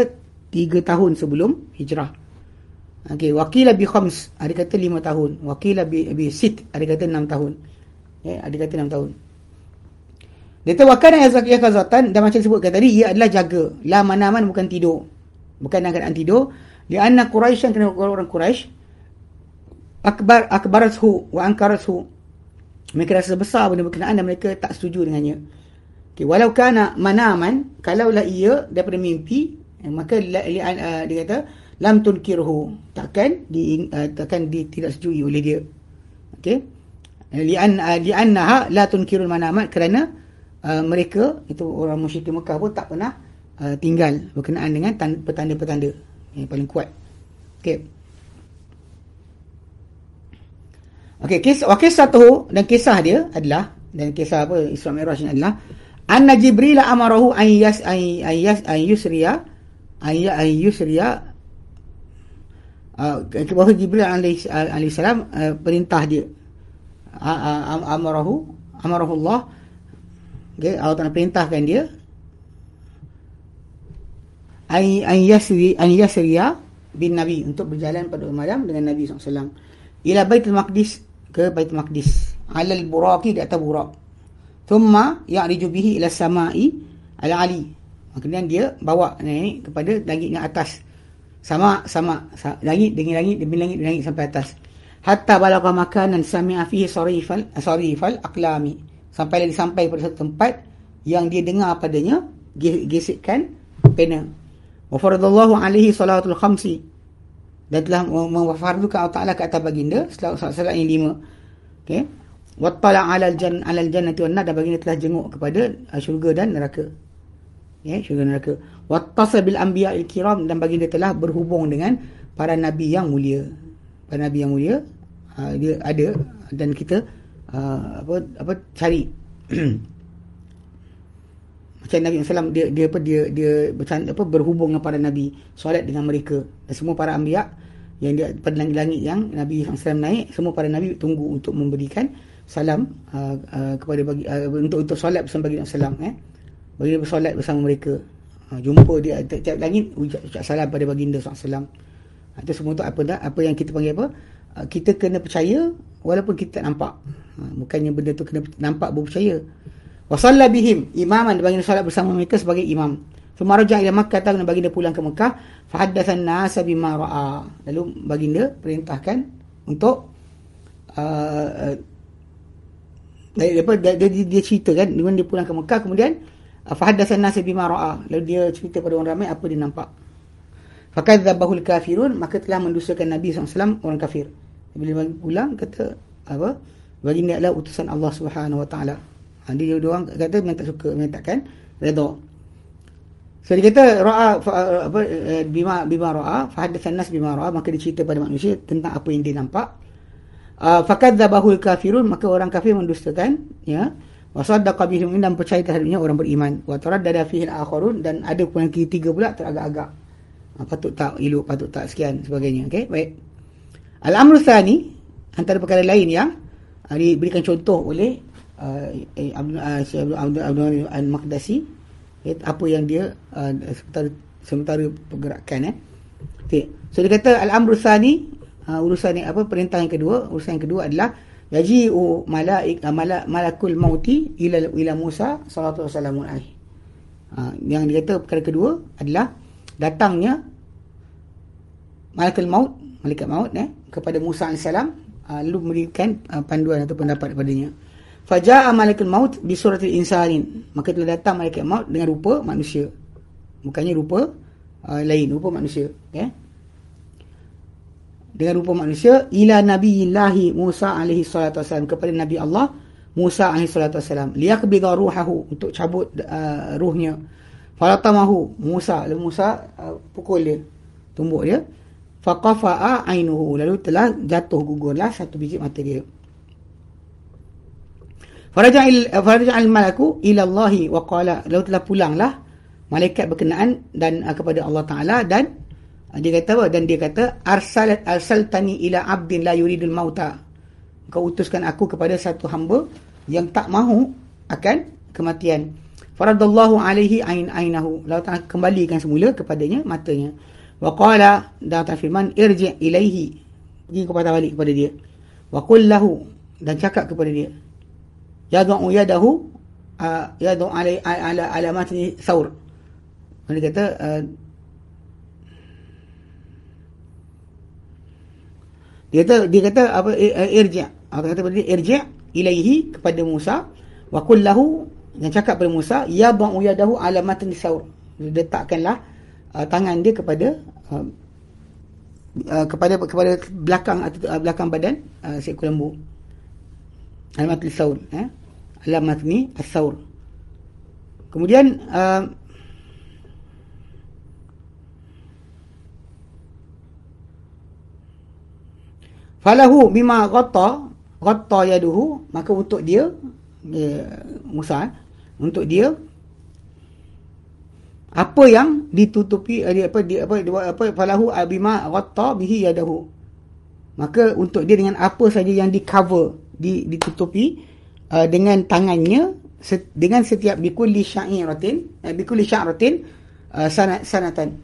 tiga tahun sebelum hijrah. Okey, wakil bi khams, ada kata lima tahun. Wakil bi bi sit, ada kata enam tahun. Ya, ada kata enam tahun. Dia wakana yazakiyah kazatan dan macam sebutkan tadi ia adalah jaga. La manaman bukan tidur. Bukan nak keadaan tidur. Dia anna Quraisy kena orang Quraisy akbar akbarathu wa ankarathu mereka rasa besar benda berkenaan dan mereka tak setuju dengannya. Okay, walau kana manaman, kalaulah ia daripada mimpi, eh, maka li, uh, dia kata lam tunkirhu, takkan di uh, takkan di, tidak setuju oleh dia. Okey. Lian uh, liannaha la tunkirul manaman kerana uh, mereka itu orang musyrik Mekah pun tak pernah uh, tinggal berkenaan dengan petanda-petanda yang paling kuat. Okey. Okey, kisah wakil satu dan kisah dia adalah dan kisah apa Isra Mi'raj ni adalah anna Jibril amarahu an yas an yas an yusriya an ya an yusriya uh, bahawa Jibril alaihi salam uh, perintah dia uh, amarahu amarahu Allah okey Allah Taala perintahkan dia an yasri an yasriya bin nabi untuk berjalan pada malam dengan Nabi SAW ila Baitul Maqdis ke Baitul Maqdis. Alal buraqi di atas burak thumma ya'riju bihi ila samai ala ali kemudian dia bawa ni kepada langit yang atas. Sama sama langit dengan langit demi langit dengan langit sampai atas. Hatta balagha makanan sami'a fihi sarifal sarifal aqlami sampai lagi sampai pada satu tempat yang dia dengar padanya gesekkan pena wa faradallahu alaihi salatul khamsi dan telah mewafardukan Allah Taala ke atas baginda salat yang lima. Okey. Wattala 'alal jan 'alal jannati wan dan baginda telah jenguk kepada uh, syurga dan neraka. Ya, syurga dan neraka. Wattasal bil anbiya'il kiram dan baginda telah berhubung dengan para nabi yang mulia. Para nabi yang mulia uh, dia ada dan kita uh, apa apa cari. Macam Nabi SAW dia dia apa dia dia bercanda, apa berhubung dengan para nabi solat dengan mereka. Dan semua para anbiya yang dia pada langit-langit yang Nabi SAW naik semua para nabi tunggu untuk memberikan salam uh, uh, kepada bagi uh, untuk untuk solat bersama bagi Nabi SAW eh. Bagi bersolat bersama mereka. Uh, jumpa dia tiap langit ucap, ucap salam pada baginda uh, itu semua tu apa dah? Apa yang kita panggil apa? Kita kena percaya walaupun kita tak nampak uh, bukannya benda tu kena nampak baru percaya Wasalla bihim imaman bagi solat bersama mereka sebagai imam. Sumaraja ila Makkah dan baginda pulang ke Mekah, fahaddatsan nas bima ra'a. Lalu baginda perintahkan untuk uh, dia, dia, dia, dia cerita kan dengan dia pulang ke Mekah kemudian uh, fahaddatsan nas bima ra'a. Lalu dia cerita pada orang ramai apa dia nampak. Fakadzabahul kafirun maka telah mendustakan Nabi SAW orang kafir. Bila pulang kata apa? Baginda adalah utusan Allah Subhanahu wa taala. Ha, dia dua orang kata memang tak suka, memang takkan redha. So dia kata ra'a apa eh, bima bima ra'a fa nas bima ra'a maka dia cerita pada manusia tentang apa yang dia nampak. Uh, fakadzabahul kafirun maka orang kafir mendustakan ya. Wa saddaqa bihim dan percaya terhadapnya orang beriman. Wa taraddada fihi al-akharun dan ada pun yang ketiga pula teragak-agak. Ha, patut tak elok, patut tak sekian sebagainya. Okey, baik. Al-amru tsani antara perkara lain yang uh, diberikan contoh oleh uh, Abdul Abdul Abdul Al-Maqdasi eh, apa yang dia uh, sementara sementara pergerakan eh. Okey so dia kata al-amru tsani uh, urusan yang apa perintah yang kedua urusan yang kedua adalah yaji'u malaik uh, malak malakul mauti ila ila Musa sallallahu alaihi wasallam. Ha, yang dikata perkara kedua adalah datangnya malaikat maut, malaikat maut eh, kepada Musa AS uh, lalu memberikan uh, panduan atau pendapat kepadanya. Faja'a malaikat maut di surat insanin. Maka telah datang malaikat maut dengan rupa manusia. Bukannya rupa uh, lain, rupa manusia. Okay? Dengan rupa manusia, ila Nabi Ilahi Musa alaihi salatu wasalam. Kepada Nabi Allah, Musa alaihi salatu wasalam. Liyakbidha ruhahu. Untuk cabut uh, ruhnya. Falatamahu. Musa. Musa uh, pukul dia. Tumbuk dia. Faqafa'a ainuhu. Lalu telah jatuh gugurlah satu biji mata dia. Faraja'al malaku ila Allahi wa qala. Lalu telah pulanglah malaikat berkenaan dan uh, kepada Allah Taala dan uh, dia kata apa? Dan dia kata arsalat arsaltani ila abdin la yuridul mauta. Kau utuskan aku kepada satu hamba yang tak mahu akan kematian. Faradallahu alaihi ain ainahu. Lalu Taala kembalikan semula kepadanya matanya. Wa qala dan firman irji ilaihi. Pergi kepada balik kepada dia. Wa qul lahu dan cakap kepada dia. Yad'u yadahu yad'u alai ala alamat thawr. Dia kata dia kata dia kata apa irji. Apa kata dia irji ilaihi kepada Musa wa qul lahu dan cakap kepada Musa yad'u yadahu alamat thawr. Letakkanlah uh, tangan dia kepada uh, uh, kepada kepada belakang atau uh, belakang badan uh, seekor lembu. Alamat al-saur, eh? Alamat ni al-saur. Kemudian uh, Falahu bima ghatta ghatta yaduhu maka untuk dia, dia Musa untuk dia apa yang ditutupi dia apa dia apa apa falahu abima ghatta bihi yadahu. Maka untuk dia dengan apa saja yang di cover di ditutupi uh, dengan tangannya set, dengan setiap bikulli sya'iratin uh, bikulli sya'ratin uh, sanat sanatan.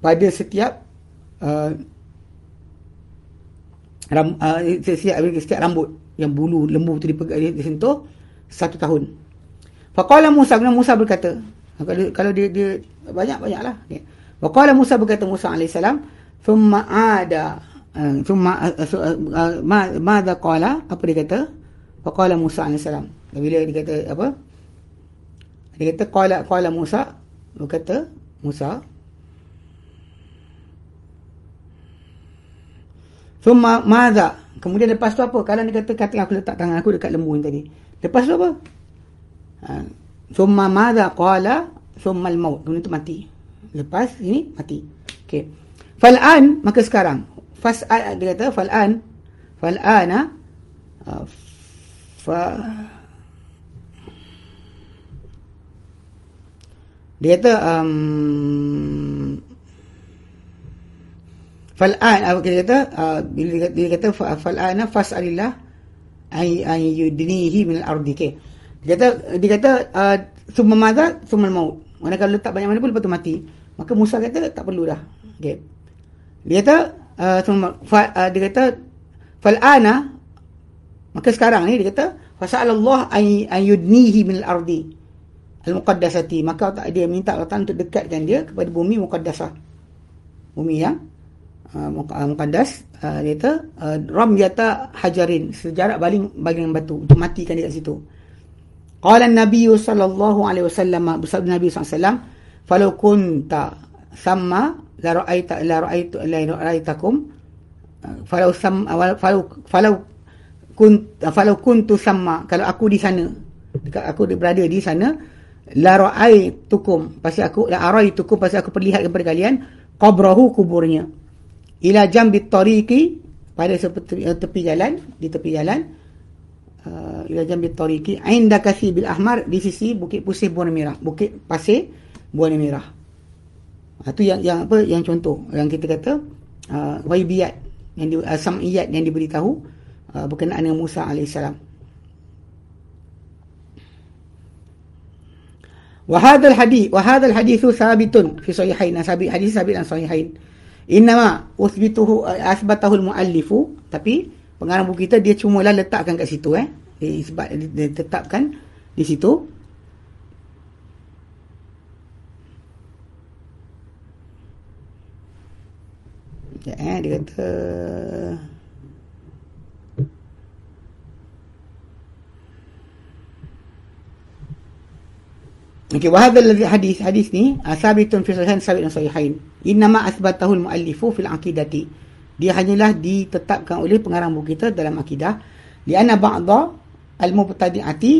Pada setiap uh, ram, uh, setiap, setiap rambut yang bulu lembu tu dipegang disentuh satu tahun. Faqala Musa Musa berkata kalau kalau dia dia banyak-banyaklah dia. Wa qala Musa berkata Musa alaihissalam, "Thumma ada uh, thumma uh, ma madza qala?" Apa dia kata? Wa qala Musa alaihissalam. Bila dia kata apa? Dia kata qala qala Musa berkata Musa Thumma madza? Kemudian lepas tu apa? Kalau dia kata kata aku letak tangan aku dekat lembu ni tadi. Lepas tu apa? Ha, Summa madha qala summa al-maut. Kemudian itu mati. Lepas ini mati. Okey. Fal'an maka sekarang. Fas'al dia kata fal'an fal'ana uh, fa dia kata um, fal'an apa dia kata uh, dia kata fal'ana fas'alillah ay ay yudnihi min al-ardi okay. Dia kata dia kata uh, summa madza summa maut. Mana kalau letak banyak mana pun lepas tu mati. Maka Musa kata tak perlu dah. Okey. Dia kata uh, fa, uh, dia kata fal ana maka sekarang ni dia kata fasallallahu ay ayudnihi min al-ardi al-muqaddasati. Maka tak dia minta Allah untuk dekatkan dia kepada bumi muqaddasah. Bumi yang uh, uh muqaddas uh, dia kata uh, ram yata hajarin sejarak baling baling batu untuk matikan dia kat situ. Qala Nabi sallallahu alaihi wasallam bersabda Nabi sallallahu alaihi wasallam falau kunta sama la ra'aita la ra'aitu la ra'aitakum falau sam falau falau kun falau kuntu sama kalau aku di sana dekat aku berada di sana la ra'aitukum pasti aku la araitukum pasti aku perlihatkan kepada kalian qabrahu kuburnya. Ila jambi tariqi pada seperti tepi jalan di tepi jalan Uh, jambi tariqi inda bil ahmar di sisi bukit pusih buah merah. Bukit pasir buah merah. Itu uh, yang yang apa yang contoh. Yang kita kata uh, waibiyat yang di uh, samiyat yang diberitahu uh, berkenaan dengan Musa alaihissalam wa hadzal hadis wa hadzal hadis sabitun fi sahihain. Sabit hadis sabit dan sahihain. Inma uthbituhu uh, asbatahu al muallifu tapi pengarang buku kita dia cuma lah letakkan kat situ eh. Sebab dia, tetapkan di situ. Ya, eh, dia kata Okey, wahadhal hadis hadis ni asabitun fi sahihain sabitun sahihain. Inna ma asbatahu al-muallifu fil aqidati. Dia hanyalah ditetapkan oleh pengarang buku kita dalam akidah. Di anna ba'dha al-mubtadi'ati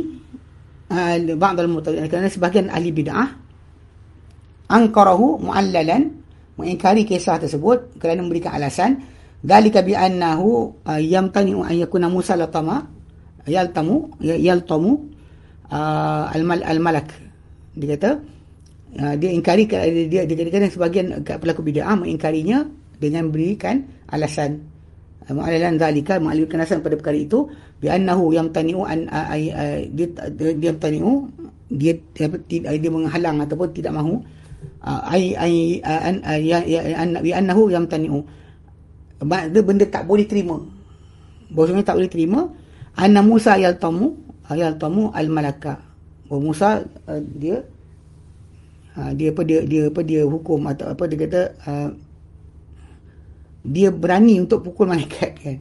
ba'dha al-mubtadi'ati kerana sebahagian ahli bid'ah angkarahu mu'allalan mengingkari kisah tersebut kerana memberikan alasan dalika bi annahu yamtani'u an yakuna Musa latama yaltamu yaltamu al-malak dia kata uh, dia ingkari dia kata sebahagian pelaku bid'ah mengingkarinya dengan berikan alasan. Mu'alalan zalika mengalihkan alasan pada perkara itu bi annahu yamtani'u an uh, uh, dia yamtani'u dia dia, dia menghalang ataupun tidak mahu ai ai an ya bi annahu yamtani'u. Dia benda tak boleh terima. Bosnya tak boleh terima anna Musa yaltamu yaltamu al malaka Oh Musa dia dia apa dia dia apa dia hukum atau apa dia kata dia berani untuk pukul malaikat kan.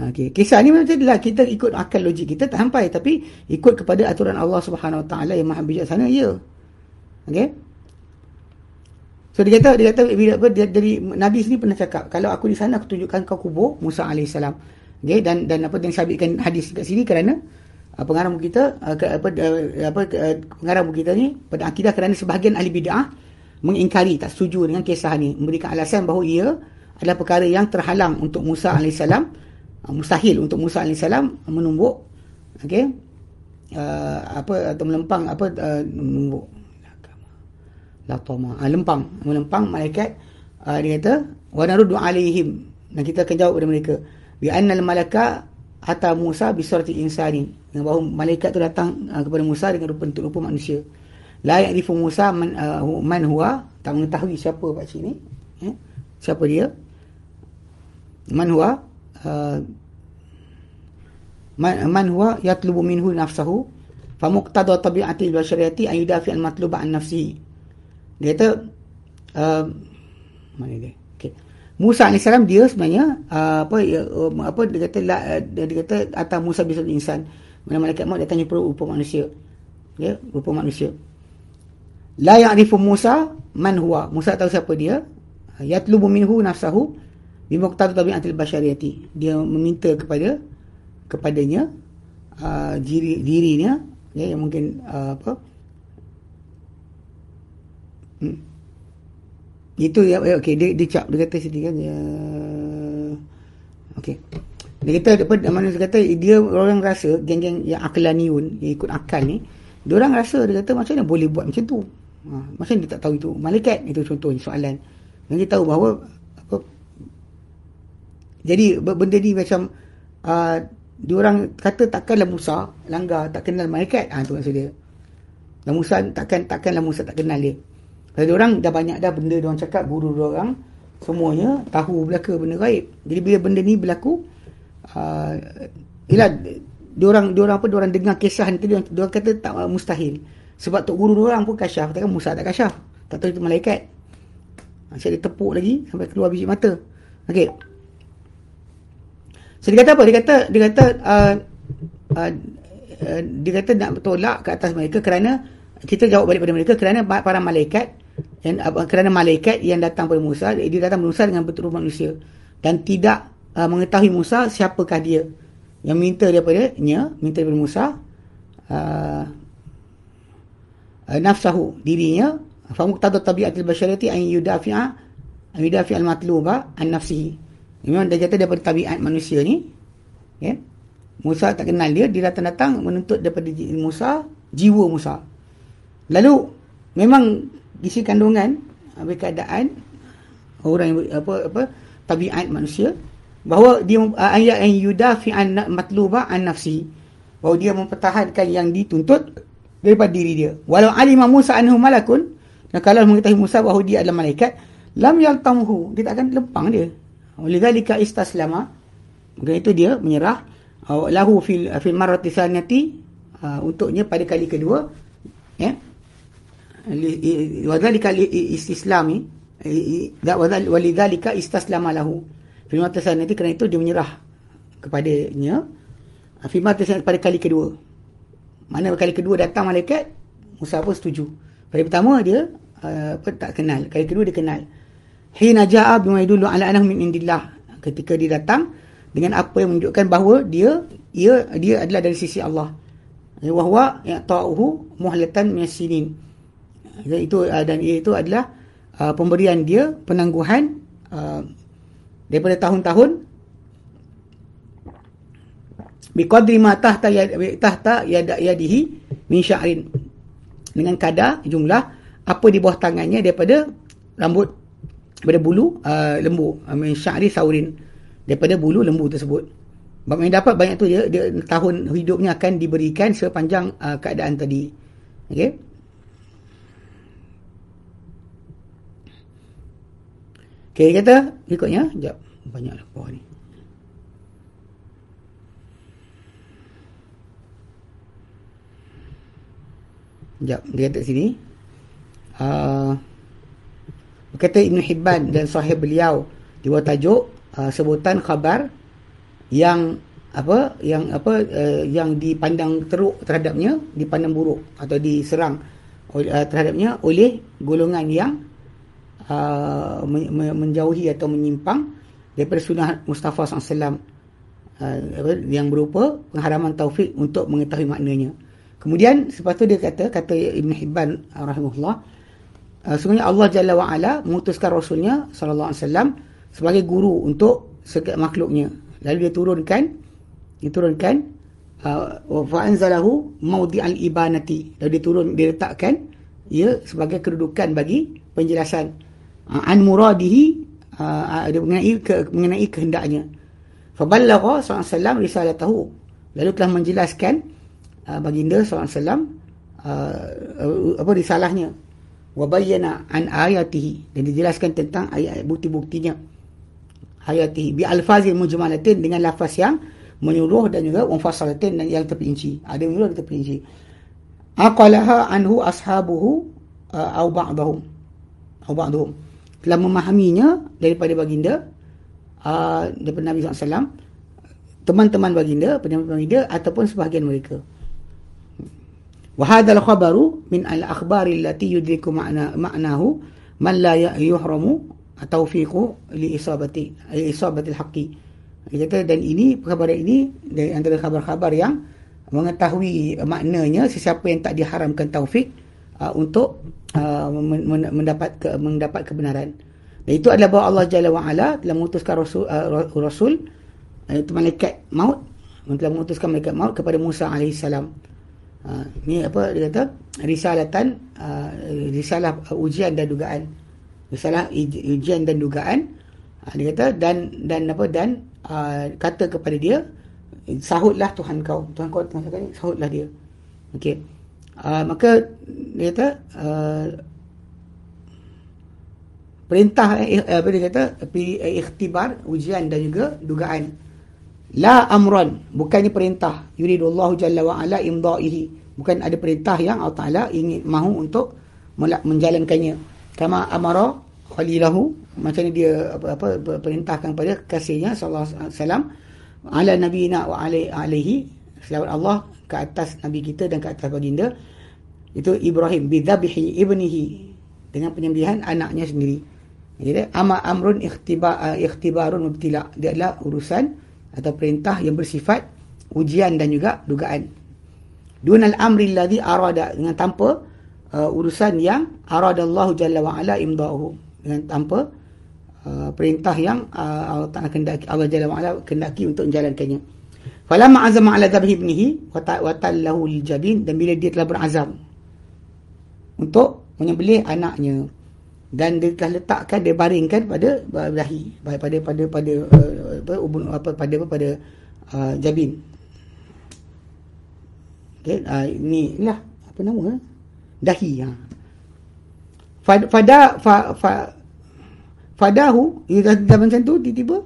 Okey, kisah ni macam itulah kita ikut akal logik kita tak sampai tapi ikut kepada aturan Allah Subhanahu Wa Taala yang Maha Bijaksana ya. Okey. So dia kata dia kata bila apa dia, dari Nabi sini pernah cakap kalau aku di sana aku tunjukkan kau kubur Musa alaihissalam. Okey dan dan apa yang sabitkan hadis kat sini kerana uh, pengarang buku kita uh, apa uh, apa uh, pengarang buku kita ni pada akidah kerana sebahagian ahli bid'ah mengingkari tak setuju dengan kisah ni memberikan alasan bahawa ia adalah perkara yang terhalang untuk Musa AS uh, mustahil untuk Musa AS menumbuk okey? Uh, apa atau melempang apa uh, menumbuk. Uh, lempang melempang malaikat uh, dia kata wa naruddu alaihim. Dan kita akan jawab kepada mereka bi annal malaka ata Musa bi surati insani yang bahawa malaikat tu datang uh, kepada Musa dengan rupa bentuk rupa manusia. La ya'rifu Musa man, uh, man huwa. Tak mengetahui siapa pak cik ni eh? siapa dia man huwa uh, man, huwa yatlubu minhu nafsahu fa muqtada tabi'ati al-bashariyati an yudafi al-matluba an nafsihi. Dia kata uh, mana dia? Musa AS dia sebenarnya uh, apa um, apa dia kata la, uh, dia kata atas Musa bisa insan mana malaikat maut datang jumpa rupa manusia. Ya rupa manusia. La ya'rifu Musa man huwa. Musa tahu siapa dia. Yatlubu minhu nafsahu bi muqtada tabi'atil basyariyati dia meminta kepada kepadanya uh, diri dirinya ya yang mungkin uh, apa hmm. Itu ya okey dia dia cap dia kata sini kan ya. Okey. Dia kata apa mana dia kata dia orang rasa geng-geng yang aklaniun yang ikut akal ni dia orang rasa dia kata macam mana boleh buat macam tu. Ha, macam dia tak tahu itu malaikat itu contohnya soalan. Yang dia tahu bahawa jadi benda ni macam uh, dia orang kata takkanlah Musa langgar tak kenal malaikat. Ah ha, tu maksud dia. Dan Musa takkan takkanlah Musa tak kenal dia. Kalau orang dah banyak dah benda dia orang cakap guru dia orang semuanya tahu belaka benda gaib. Jadi bila benda ni berlaku uh, ialah dia orang dia orang apa dia orang dengar kisah ni dia, dia orang kata tak uh, mustahil. Sebab tok guru dia orang pun kasyaf, takkan Musa tak kasyaf. Tak tahu itu malaikat. Masih dia tepuk lagi sampai keluar biji mata. Okey. So dia kata apa? Dia kata dia kata uh, uh, uh, dia kata nak bertolak ke atas mereka kerana kita jawab balik pada mereka kerana para malaikat yang kerana malaikat yang datang pada Musa. Dia datang Musa dengan betul manusia. Dan tidak uh, mengetahui Musa siapakah dia. Yang minta daripada nya minta daripada Musa uh, uh, nafsahu dirinya. Fa muqtada tabi'atil basyariyati an yudafi'a an yudafi al matluba an nafsihi memang dia kata daripada tabiat manusia ni ya yeah? Musa tak kenal dia dia datang-datang menuntut daripada Musa jiwa Musa. Lalu memang isi kandungan apa keadaan orang yang apa apa tabiat manusia bahawa dia ayat yang yudafi matluba an nafsi. Bahawa dia mempertahankan yang dituntut daripada diri dia. Walau alima Musa anhu malakun dan kalau mengetahui Musa bahawa dia adalah malaikat lam yaltamhu dia tak akan lempang dia oleh zalika istaslama. Maka itu dia menyerah. Lahu fil fil marrati tsaniyati ah, untuknya pada kali kedua ya. Wa zalika istislami wa istaslama lahu. Fil marrati tsaniyati kerana itu dia menyerah kepadanya. Ah, fil marrati tsaniyati pada kali kedua. Mana kali kedua datang malaikat Musa pun setuju. Kali pertama dia ah, apa, tak kenal. Kali kedua dia kenal hina jaa bima yadullu ala annahu min indillah. Ketika dia datang dengan apa yang menunjukkan bahawa dia ia dia adalah dari sisi Allah. Wa huwa ya'ta'uhu muhlatan min sinin itu uh, dan itu adalah uh, pemberian dia penangguhan uh, daripada tahun-tahun. Biqadri ma tahta yad, tahta yad, yadihi min sya'rin. Dengan kadar jumlah apa di bawah tangannya daripada rambut daripada bulu uh, lembu min sya'ri saurin daripada bulu lembu tersebut Bapak yang dapat banyak tu dia, dia tahun hidupnya akan diberikan sepanjang uh, keadaan tadi. Okey. Okey kata ikutnya, jap banyaklah bawah ni. Sekejap, dia kata sini. Uh, berkata Ibn Hibban dan sahih beliau di bawah tajuk uh, sebutan khabar yang apa yang apa uh, yang dipandang teruk terhadapnya dipandang buruk atau diserang uh, terhadapnya oleh golongan yang uh, menjauhi atau menyimpang daripada sunnah Mustafa SAW uh, yang berupa pengharaman taufik untuk mengetahui maknanya. Kemudian tu dia kata kata Ibn Hibban rahimahullah uh, sebenarnya Allah Jalla wa Ala mengutuskan rasulnya wasallam sebagai guru untuk segala makhluknya. Lalu dia turunkan uh, fa anzalahu mawdi'al ibanati. Lalu dia turun dia letakkan ia sebagai kedudukan bagi penjelasan uh, an muradihi uh, dia mengenai ke, mengenai kehendaknya. Alaihi wasallam risalatahu. Lalu telah menjelaskan uh, baginda SAW uh, apa risalahnya wa bayyana an ayatihi. Dan dijelaskan tentang ayat bukti-buktinya. Ayatihi. Bi alfazil mujmalatin dengan lafaz yang menyuruh dan juga mufassalatin dan yang terperinci. Ada yang menyuruh dan terperinci. Aqalaha anhu ashabuhu uh, au ba'dahum. Au ba'dahum. Telah memahaminya daripada baginda uh, daripada Nabi SAW teman-teman baginda pendengar baginda ataupun sebahagian mereka وهذا الخبر من الأخبار التي يدرك معنى معناه من لا يحرم توفيق لإصابة إصابة الحق kata dan ini perkhabaran ini dari antara khabar-khabar yang mengetahui maknanya sesiapa yang tak diharamkan taufik uh, untuk uh, mendapat ke, mendapat kebenaran. Dan itu adalah bahawa Allah Jalla wa Ala telah mengutuskan rasul uh, rasul itu malaikat maut telah mengutuskan malaikat maut kepada Musa alaihissalam. Ha, ni apa dia kata? Risalatan uh, risalah uh, ujian dan dugaan. Risalah ujian dan dugaan. Uh, dia kata dan dan apa dan uh, kata kepada dia sahutlah Tuhan kau. Tuhan kau Tuhan kau sahutlah dia. Okey. Uh, maka dia kata uh, perintah eh, apa dia kata? Ikhtibar ujian dan juga dugaan La amran, bukannya perintah. Yuridullahu jalla wa ala imda'ihi. Bukan ada perintah yang Allah Ta'ala ingin mahu untuk menjalankannya. Kama amara khalilahu. Macam ni dia apa, apa perintahkan pada kasihnya sallallahu alaihi wasallam ala nabiyina wa alaihi selawat Allah ke atas nabi kita dan ke atas baginda itu Ibrahim bidzabihi ibnihi dengan penyembelihan anaknya sendiri. Jadi ama amrun ikhtibar ikhtibarun mubtila. Dia adalah urusan atau perintah yang bersifat ujian dan juga dugaan. Dunal amri alladhi arada dengan tanpa uh, urusan yang aradallahu jalla wa ala imdahu dengan tanpa uh, perintah yang uh, Allah Taala kehendaki Allah jalla wa ala kehendaki untuk menjalankannya. Falamma azama ala dhabhi ibnihi wa tallahu lil jabin dan bila dia telah berazam untuk menyembelih anaknya dan dia telah letakkan dia baringkan pada dahi pada pada pada uh, apa ubun apa pada apa pada uh, jabin okey uh, ini lah apa nama eh? dahi ha fada fa, fa fadahu ia dah macam tu tiba-tiba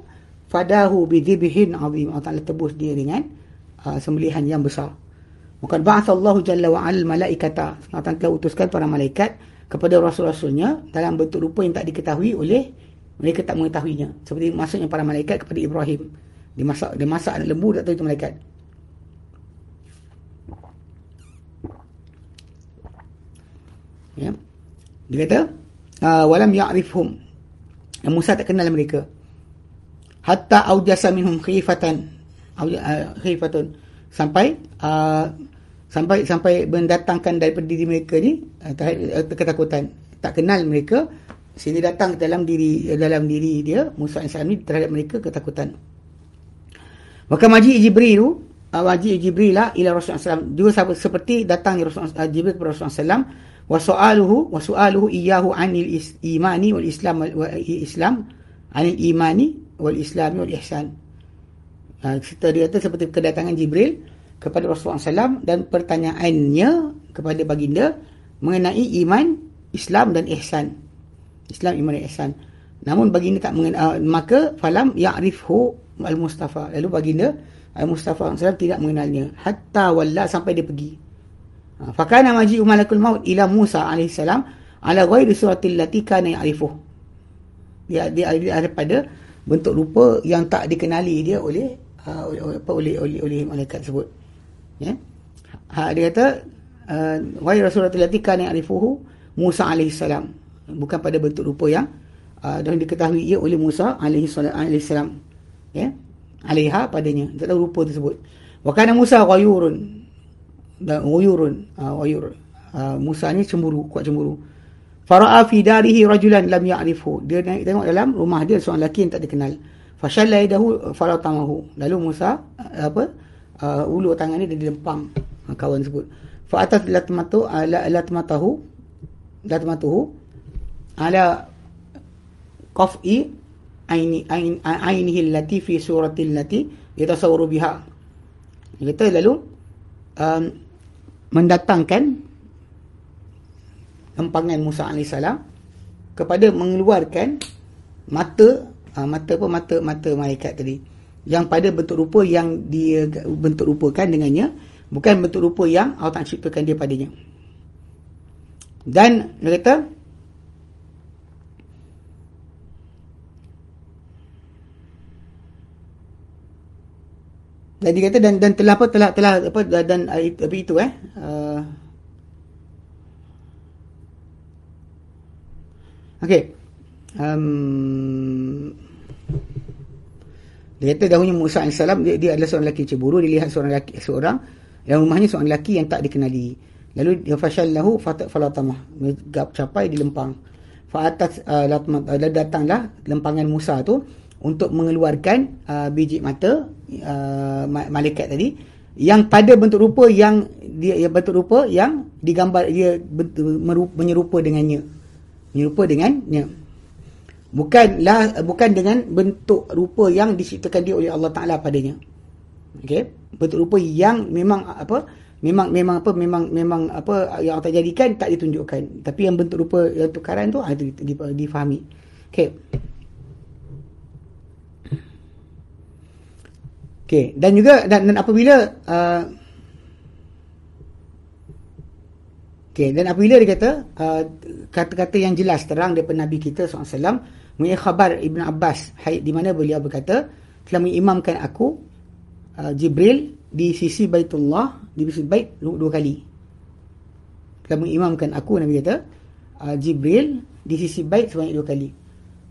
fadahu bi dhibhin azim Allah Taala tebus dia dengan uh, sembelihan yang besar Maka ba'athallahu jalla wa al malaikata. Allah telah utuskan para malaikat kepada rasul-rasulnya dalam bentuk rupa yang tak diketahui oleh mereka tak mengetahuinya. Seperti maksudnya para malaikat kepada Ibrahim. Dia masak dia masak lembu tak tahu itu malaikat. Ya. Dia kata uh, walam ya'rifhum. Musa tak kenal mereka. Hatta aujasa minhum khifatan. Uh, khifatun sampai uh, sampai sampai mendatangkan daripada diri mereka ni uh, ketakutan. Tak kenal mereka sehingga datang dalam diri dalam diri dia Musa AS ni terhadap mereka ketakutan. Maka maji Jibril maji Jibril lah ila Rasulullah SAW juga seperti datang Rasulullah Jibril kepada Rasulullah SAW wa su'aluhu iyyahu anil imani wal islam wal islam anil imani wal islami wal ihsan. Uh, dia kata seperti kedatangan Jibril kepada Rasulullah SAW dan pertanyaannya kepada baginda mengenai iman Islam dan ihsan. Islam iman dan ihsan. Namun baginda tak mengenal uh, maka falam ya'rifhu al-mustafa. Lalu baginda al-mustafa SAW tidak mengenalnya. Hatta walla sampai dia pergi. Ha, fakana maji malakul maut ila Musa AS ala ghairi suratil lati kana ya'rifuh. Dia, dia, dia ada pada bentuk rupa yang tak dikenali dia oleh uh, oleh, apa, oleh, oleh, oleh malaikat tersebut. Ya. Ha, dia kata uh, ghairi suratil lati kana ya'rifuhu Musa AS. Bukan pada bentuk rupa yang uh, dan diketahui ia oleh Musa AS. Ya. Alaiha padanya. Tak tahu rupa tersebut. Wa kana Musa ghayurun dan uyurun uh, uyur uh, Musa ni cemburu kuat cemburu fara'a fi darihi rajulan lam ya'rifhu dia naik tengok dalam rumah dia seorang lelaki yang tak dikenal fashalla yadahu falatamahu lalu Musa uh, apa uh, ulu tangan ni dia dilempang. Uh, kawan sebut fa atas latmatu ala latmatahu latmatuhu ala qaf'i aini ainihi allati fi surati allati yatasawwaru biha. Kita lalu um, mendatangkan empangan Musa AS kepada mengeluarkan mata uh, mata apa? Mata mata malaikat tadi yang pada bentuk rupa yang dia bentuk rupakan dengannya bukan bentuk rupa yang Allah tak ciptakan dia padanya dan dia kata Dan dia kata dan dan telah apa telah telah apa dan apa itu eh uh, Okey. Um, dia kata dahulunya Musa AS dia, dia adalah seorang lelaki cemburu dia lihat seorang lelaki seorang yang rumahnya seorang lelaki yang tak dikenali. Lalu dia lahu fatat falatamah gap capai di lempang. Fa atas uh, datanglah lempangan Musa tu untuk mengeluarkan uh, biji mata uh, malaikat tadi yang pada bentuk rupa yang dia yang bentuk rupa yang digambar dia merupa, menyerupa dengannya. Menyerupa dengannya bukanlah bukan dengan bentuk rupa yang diciptakan dia oleh Allah Taala padanya. Okey? Bentuk rupa yang memang apa memang memang apa memang memang apa yang Allah jadikan tak ditunjukkan. Tapi yang bentuk rupa yang tukaran tu ada ah, difahami. Okey. Okey, dan juga dan, dan apabila uh, Okey, dan apabila dia kata uh, kata-kata yang jelas terang daripada Nabi kita SAW mengenai khabar Ibn Abbas di mana beliau berkata telah mengimamkan aku uh, Jibril di sisi Baitullah di sisi Bait dua, dua kali. Telah mengimamkan aku Nabi kata uh, Jibril di sisi Bait sebanyak dua kali.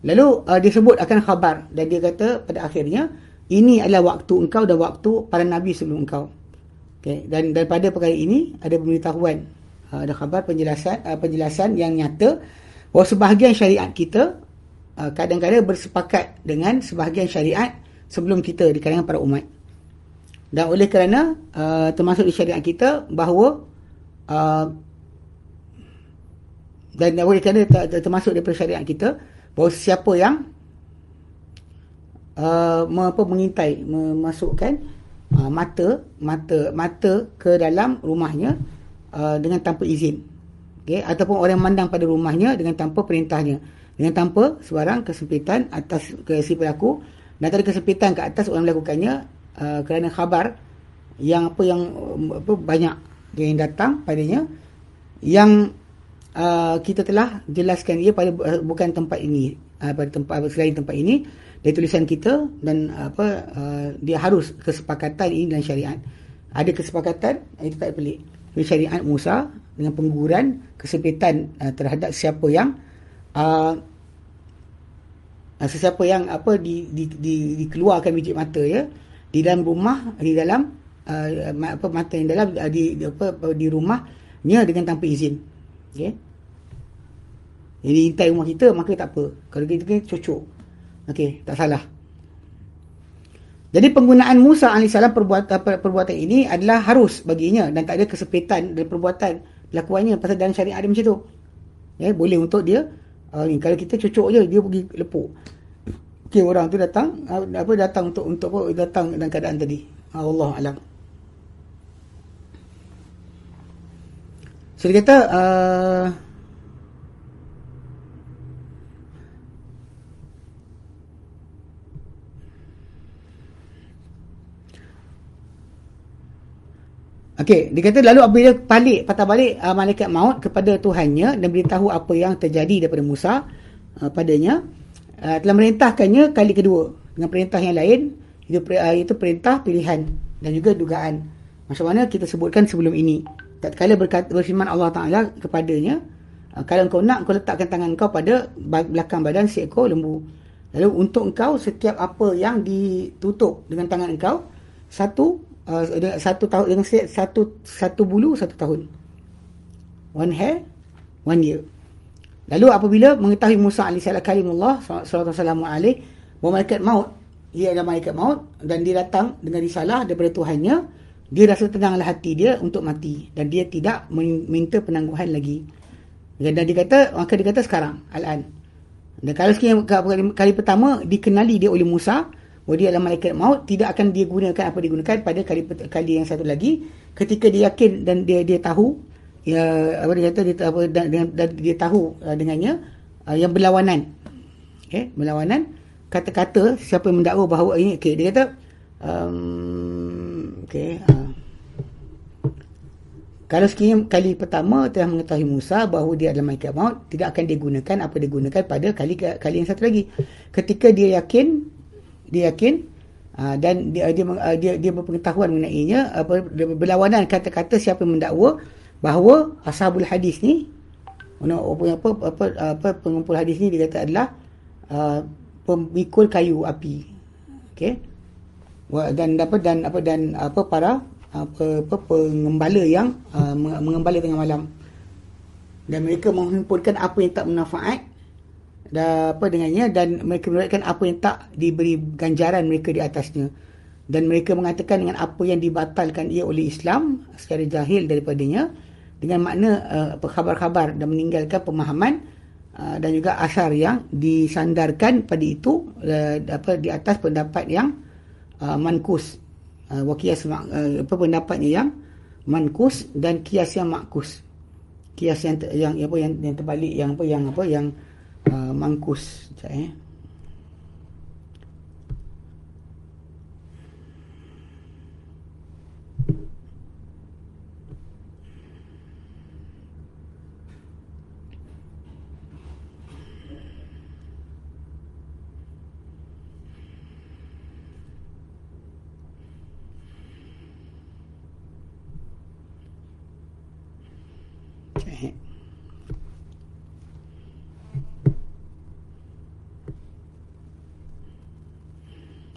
Lalu uh, dia sebut akan khabar dan dia kata pada akhirnya ini adalah waktu engkau dan waktu para nabi sebelum engkau. Okay. Dan daripada perkara ini ada pemberitahuan, uh, ada khabar penjelasan uh, penjelasan yang nyata bahawa sebahagian syariat kita kadang-kadang bersepakat dengan sebahagian syariat sebelum kita di kalangan para umat. Dan oleh kerana uh, termasuk di syariat kita bahawa uh, dan oleh kerana termasuk daripada syariat kita bahawa siapa yang uh, apa mengintai memasukkan uh, mata mata mata ke dalam rumahnya uh, dengan tanpa izin. Okey ataupun orang memandang pada rumahnya dengan tanpa perintahnya dengan tanpa sebarang kesempitan atas ke si pelaku. Dan ada kesempitan ke atas orang melakukannya uh, kerana khabar yang apa yang apa banyak yang datang padanya yang uh, kita telah jelaskan ia pada uh, bukan tempat ini uh, pada tempat selain tempat ini dari tulisan kita dan apa uh, dia harus kesepakatan ini dalam syariat. Ada kesepakatan itu tak pelik. Syariat Musa dengan pengguguran kesempitan uh, terhadap siapa yang uh, sesiapa yang apa di, di, di, dikeluarkan biji mata ya di dalam rumah di dalam uh, apa mata yang dalam uh, di, di apa di rumahnya dengan tanpa izin okey jadi intai rumah kita maka tak apa kalau kita kena cocok Okey, tak salah. Jadi penggunaan Musa AS perbuatan, perbuatan ini adalah harus baginya dan tak ada kesepitan dari perbuatan lakuannya pasal dalam syariat ada macam tu. Ya, boleh untuk dia uh, ni kalau kita cocok je dia pergi lepuk. Okey, orang tu datang apa datang untuk untuk apa datang dalam keadaan tadi. Allah alam. So dia kata uh, Okey, dia kata lalu apabila balik patah balik uh, malaikat maut kepada Tuhannya dan beritahu apa yang terjadi daripada Musa uh, padanya uh, telah merintahkannya kali kedua dengan perintah yang lain itu uh, itu perintah pilihan dan juga dugaan. Macam mana kita sebutkan sebelum ini. Tatkala berkata berfirman Allah Taala kepadanya, kalau kau nak kau letakkan tangan kau pada belakang badan seekor lembu. Lalu untuk engkau setiap apa yang ditutup dengan tangan engkau satu uh, satu tahun dengan satu satu bulu satu tahun. One hair, one year. Lalu apabila mengetahui Musa alaihi salam kalimullah sallallahu alaihi bahawa malaikat maut ia adalah malaikat maut dan dia datang dengan risalah daripada Tuhannya dia rasa tenanglah hati dia untuk mati dan dia tidak meminta penangguhan lagi dan dia kata maka dia kata sekarang al-an dan kalau sekali kali, kali pertama dikenali dia oleh Musa bahawa dia adalah malaikat maut tidak akan dia gunakan apa digunakan pada kali kali yang satu lagi. Ketika dia yakin dan dia dia tahu ya apa dia kata dia apa dan, dan, dan dia tahu uh, dengannya uh, yang berlawanan. Okey berlawanan kata-kata siapa yang mendakwa bahawa ini okey dia kata um, okey uh, kalau sekian kali pertama telah mengetahui Musa bahawa dia adalah malaikat maut tidak akan digunakan apa digunakan pada kali kali yang satu lagi. Ketika dia yakin dia yakin uh, dan dia dia, uh, dia dia berpengetahuan mengenainya apa berlawanan kata-kata siapa yang mendakwa bahawa ashabul hadis ni apa apa apa, apa pengumpul hadis ni dia kata adalah uh, pemikul kayu api. Okey? Dan apa dan apa dan apa para apa, apa pengembala yang uh, mengembala tengah malam. Dan mereka menghimpunkan apa yang tak bermanfaat dan apa dengannya dan mereka meriwayatkan apa yang tak diberi ganjaran mereka di atasnya. Dan mereka mengatakan dengan apa yang dibatalkan ia oleh Islam secara jahil daripadanya dengan makna uh, khabar-khabar dan meninggalkan pemahaman uh, dan juga asar yang disandarkan pada itu uh, apa di atas pendapat yang uh, mankus. Uh, wakias uh, apa pendapatnya yang mankus dan kias yang makus. Kias yang yang apa yang, yang terbalik yang apa yang apa yang uh, mangkus sekejap eh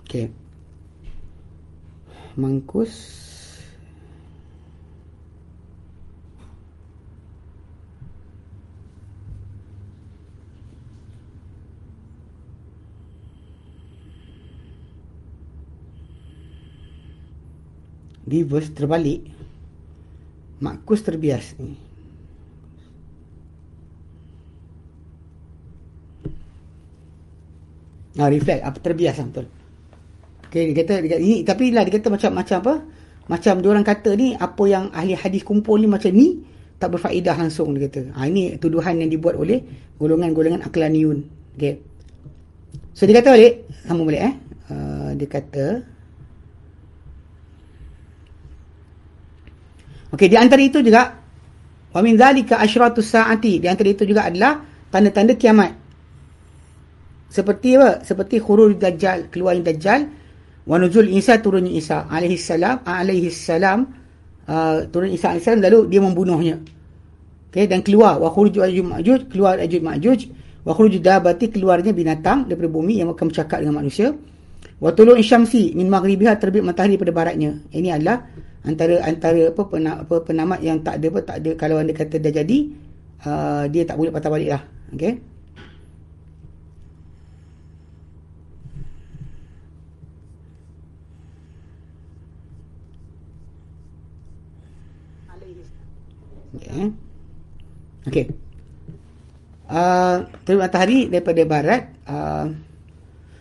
Okey. Mangkus. Di verse terbalik makus terbias ni. Ah reflect apa terbias betul Okay, dia kata, dia kata ini, tapi lah dia kata macam macam apa? Macam dia orang kata ni, apa yang ahli hadis kumpul ni macam ni, tak berfaedah langsung dia kata. Ha, ini tuduhan yang dibuat oleh golongan-golongan aklaniun. Okay. So dia kata balik, sama balik eh. Uh, dia kata, Okay, di antara itu juga, wa min dhalika asyratu sa'ati, di antara itu juga adalah tanda-tanda kiamat. seperti apa seperti khuruj dajjal keluarnya dajjal wa nuzul Isa turunnya Isa. Alaihi salam alaihi salam uh, turun Isa alaihi salam lalu dia membunuhnya. Okey dan keluar. Wa khuruj ajuj majuj keluar ajuj majuj wa khuruj dabati keluarnya binatang daripada bumi yang akan bercakap dengan manusia. Wa tulu syamsi min maghribiha terbit matahari pada baratnya. Ini adalah antara antara apa, apa penamat yang tak ada apa tak ada kalau anda kata dah jadi uh, dia tak boleh patah balik lah. Okey Okay. Okay. Uh, terbit matahari daripada barat. Uh,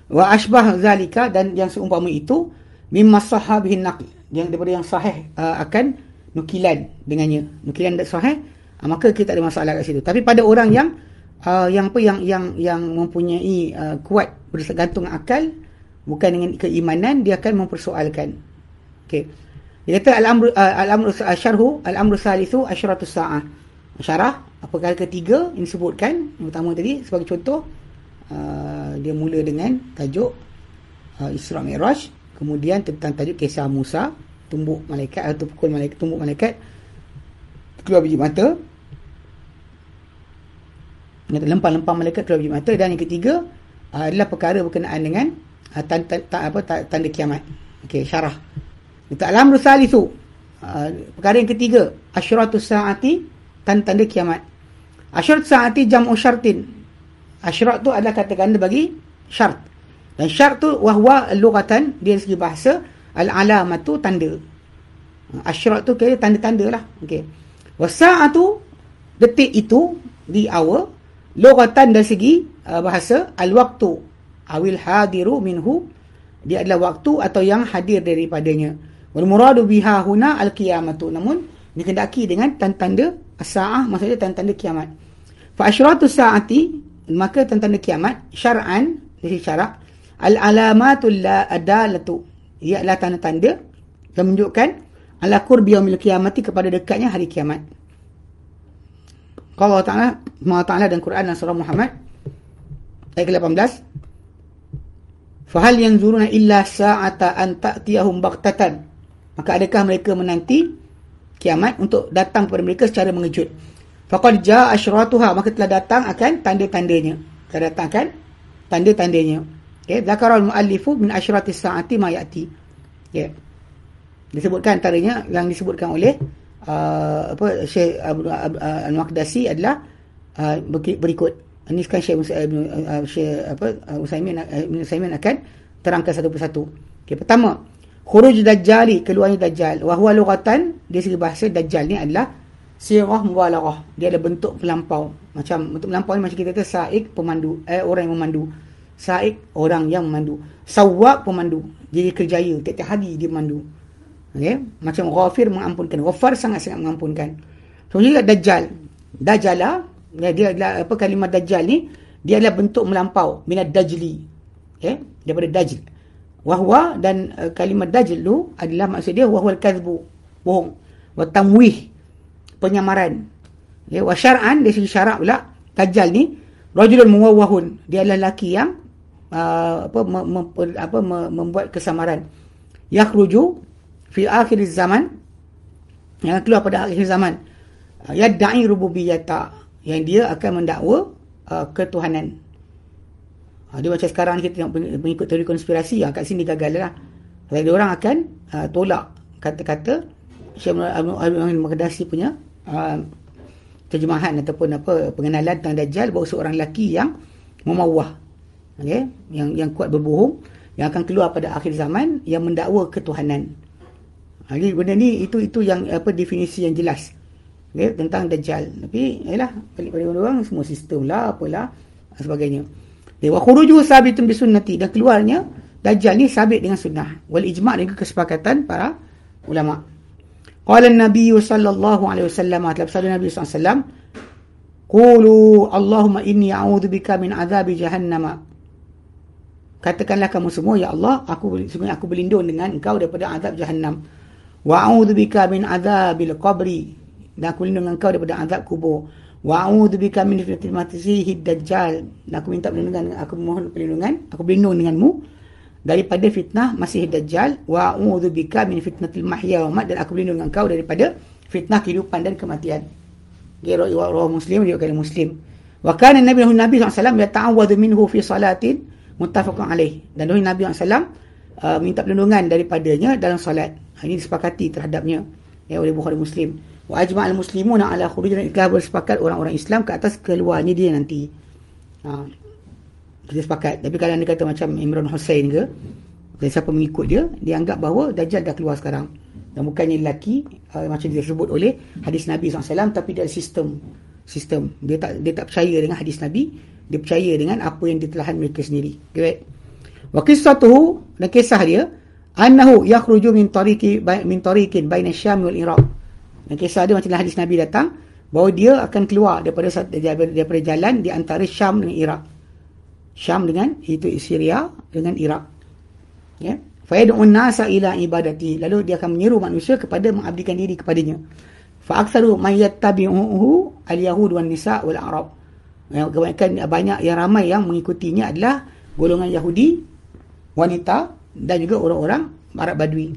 wa ashbah zalika dan yang seumpama itu mimma sahabihin naql yang daripada yang sahih uh, akan nukilan dengannya nukilan tak sahih uh, maka kita ada masalah kat situ tapi pada orang yang uh, yang apa yang yang yang mempunyai uh, kuat bergantung akal bukan dengan keimanan dia akan mempersoalkan okey dia kata al-amru uh, al-amru syarhu al-amru salisu asyratus saah. Syarah apakah ketiga yang disebutkan yang pertama tadi sebagai contoh uh, dia mula dengan tajuk uh, Isra Mi'raj, kemudian tentang tajuk kisah Musa, tumbuk malaikat atau pukul malaikat tumbuk malaikat keluar biji mata. Yang lempar-lempar malaikat keluar biji mata dan yang ketiga uh, adalah perkara berkenaan dengan uh, tanda, tanda, apa, tanda kiamat. Okey, syarah. Minta alam rusali tu. Uh, perkara yang ketiga. Asyratus sa'ati. Tanda-tanda kiamat. Asyratus sa'ati jam'u syartin. Asyrat tu adalah kata ganda bagi syarat. Dan syarat tu wahwa lugatan. Dia segi bahasa. Al-alamat tu tanda. Asyrat tu kira tanda-tanda lah. Okay. Wasa'atu. Detik itu. Di awal. Lugatan dari segi uh, bahasa. Al-waktu. Awil hadiru minhu. Dia adalah waktu atau yang hadir daripadanya. Wal muradu biha huna al qiyamatu. Namun dikendaki dengan tanda-tanda as-saah maksudnya tanda-tanda kiamat. Fa asyratu saati maka tanda-tanda kiamat syar'an dari syarak al alamatul la adalatu ialah tanda-tanda yang menunjukkan ala qurbi yaumil qiyamati kepada dekatnya hari kiamat. Kalau Allah Ta'ala, Ta'ala dan Quran dan surah Muhammad ayat ke-18 Fahal yang illa sa'ata an ta'tiyahum baghtatan Maka adakah mereka menanti kiamat untuk datang kepada mereka secara mengejut? Faqad jaa asyratuha maka telah datang akan tanda-tandanya. Telah datang akan tanda-tandanya. Okey, zakara al-muallifu min asyratis saati ma yati. Okey. Disebutkan antaranya yang disebutkan oleh uh, apa Syekh Abdul uh, Al-Maqdisi adalah uh, berikut. Ini sekarang Syekh uh, uh, Syekh apa uh, Usaimin uh, Usaimin akan terangkan satu persatu. Okey, pertama, khuruj dajjali keluarnya dajjal. Wa huwa lughatan dia segi bahasa dajjal ni adalah sirah mubalaghah. Dia ada bentuk pelampau. Macam bentuk pelampau ni macam kita kata saik pemandu eh orang yang memandu. Saik orang yang memandu. Sawwaq pemandu. Jadi kerjaya. Tiap-tiap hari dia memandu. Okey? Macam ghafir mengampunkan. Ghafar sangat-sangat mengampunkan. So juga dajjal. Dajjala dia, dia adalah apa kalimah dajjal ni dia adalah bentuk melampau. Minad dajli. Okey? Daripada dajl wahwa dan uh, kalimat dajjal tu adalah maksud dia wahwal kadzbu bohong. Wa tamwih penyamaran. Ya wa syar'an dari segi syarak pula dajjal ni rajulun muwawwahun. Dia adalah lelaki yang uh, apa me, me, apa me, membuat kesamaran. Yakhruju fi akhir zaman yang keluar pada akhir zaman. Uh, yad'i rububiyyata yang dia akan mendakwa uh, ketuhanan Ha, dia macam sekarang kita tengok mengikut teori konspirasi yang kat sini gagal lah. Sebab orang akan uh, tolak kata-kata Syekh Abdul Makdasi punya uh, terjemahan ataupun apa pengenalan tentang Dajjal bahawa seorang lelaki yang memawah. Okay? Yang yang kuat berbohong yang akan keluar pada akhir zaman yang mendakwa ketuhanan. Ha, jadi benda ni itu itu yang apa definisi yang jelas. Okay? tentang Dajjal. Tapi yalah balik pada orang semua sistem lah apalah sebagainya. Wa khuruju sabitun bisunnati dan keluarnya dajjal ni sabit dengan sunnah wal ijma' dengan kesepakatan para ulama. Qala an-nabiy sallallahu alaihi wasallam atau sabda Nabi sallallahu alaihi wasallam Qulu Allahumma inni a'udzu bika min azabi jahannam. Katakanlah kamu semua ya Allah aku sungguh aku berlindung dengan engkau daripada azab jahannam. Wa a'udzu bika min azabil qabri. Dan aku berlindung dengan engkau daripada azab kubur. Wa a'udzu bika min fitnatil masiihid dajjal. Aku minta perlindungan aku mohon perlindungan, aku berlindung denganmu daripada fitnah Masih Dajjal wa a'udzu bika min fitnatil mahya wa mat dan aku berlindung dengan kau daripada fitnah kehidupan dan kematian. Dia rawi Muslim dia kata Muslim. Wa kana Nabi Nabi SAW yata'awwadhu minhu fi salatin muttafaqun alaih. Dan Nabi SAW uh, minta perlindungan daripadanya dalam solat. Ini disepakati terhadapnya ya oleh Bukhari Muslim. Wa ajma'al muslimuna ala khuruj dan iklah bersepakat orang-orang Islam ke atas keluarnya dia nanti. Ha, kita sepakat. Tapi kalau anda kata macam Imran Hussein ke dan siapa mengikut dia dia anggap bahawa Dajjal dah keluar sekarang. Dan bukannya lelaki uh, macam dia sebut oleh hadis Nabi SAW tapi dia ada sistem. Sistem. Dia tak dia tak percaya dengan hadis Nabi dia percaya dengan apa yang ditelahan mereka sendiri. Okay, wa qissatuhu dan kisah dia annahu yakhruju min tariqi min tariqin baina syam wal iraq dan kisah dia macam hadis Nabi datang bahawa dia akan keluar daripada daripada, jalan di antara Syam dengan Iraq Syam dengan itu Syria dengan Iraq. Ya. Fa nasa ila ibadati. Lalu dia akan menyeru manusia kepada mengabdikan diri kepadanya. Fa aktsaru may yattabi'uhu al-yahud wan nisa wal arab. Ya, kebanyakan banyak yang ramai yang mengikutinya adalah golongan Yahudi, wanita dan juga orang-orang Arab Badui.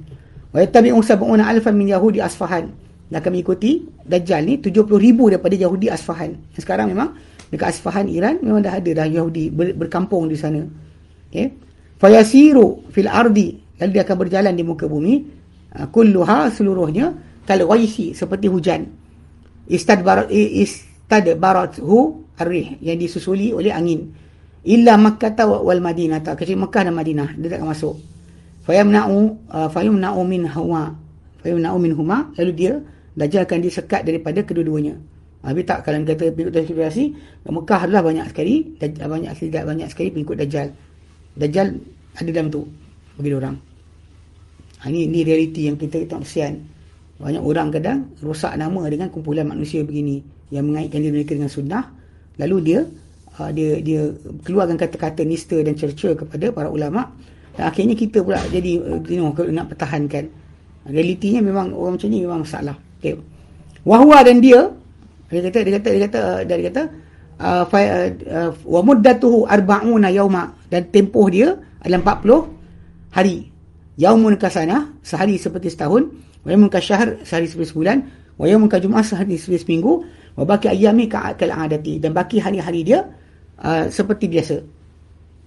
Wa yattabi'u sab'una alfan min yahudi Asfahan. Dan akan mengikuti Dajjal ni 70 ribu daripada Yahudi Asfahan. Sekarang memang dekat Asfahan Iran memang dah ada dah Yahudi ber, berkampung di sana. Okey fayasiru fil ardi lalu dia akan berjalan di muka bumi. Uh, kulluha seluruhnya kalau waisi seperti hujan. Istadbarat istadbarathu arrih yang disusuli oleh angin. Illa makkah wal madinah. Tak kecuali Makkah dan Madinah dia tak akan masuk. Fayamna'u uh, fayumna'u min hawa fayumna'u min huma lalu dia dajjal akan disekat daripada kedua-duanya tapi tak kalau kata pengikut konspirasi, Mekah adalah banyak sekali, banyak sekali banyak sekali pengikut Dajjal. Dajjal ada dalam tu bagi orang. Ha, ini ini realiti yang kita tak kesian. Banyak orang kadang rosak nama dengan kumpulan manusia begini yang mengaitkan diri mereka dengan sunnah. Lalu dia uh, dia dia keluarkan kata-kata nista dan cerca kepada para ulama dan akhirnya kita pula jadi you know, nak pertahankan. Realitinya memang orang macam ni memang salah. Okay. Wahwa dan dia dia kata dia kata dia kata dia kata uh, uh, uh, wa muddatuhu arba'una yauma dan tempoh dia adalah 40 hari. Yaumun kasana sehari seperti setahun, wa yaumun kasyahr sehari seperti sebulan, wa yaumun kajum'ah sehari seperti seminggu, wa baki ayami ka'akal adati dan baki hari-hari dia uh, seperti biasa.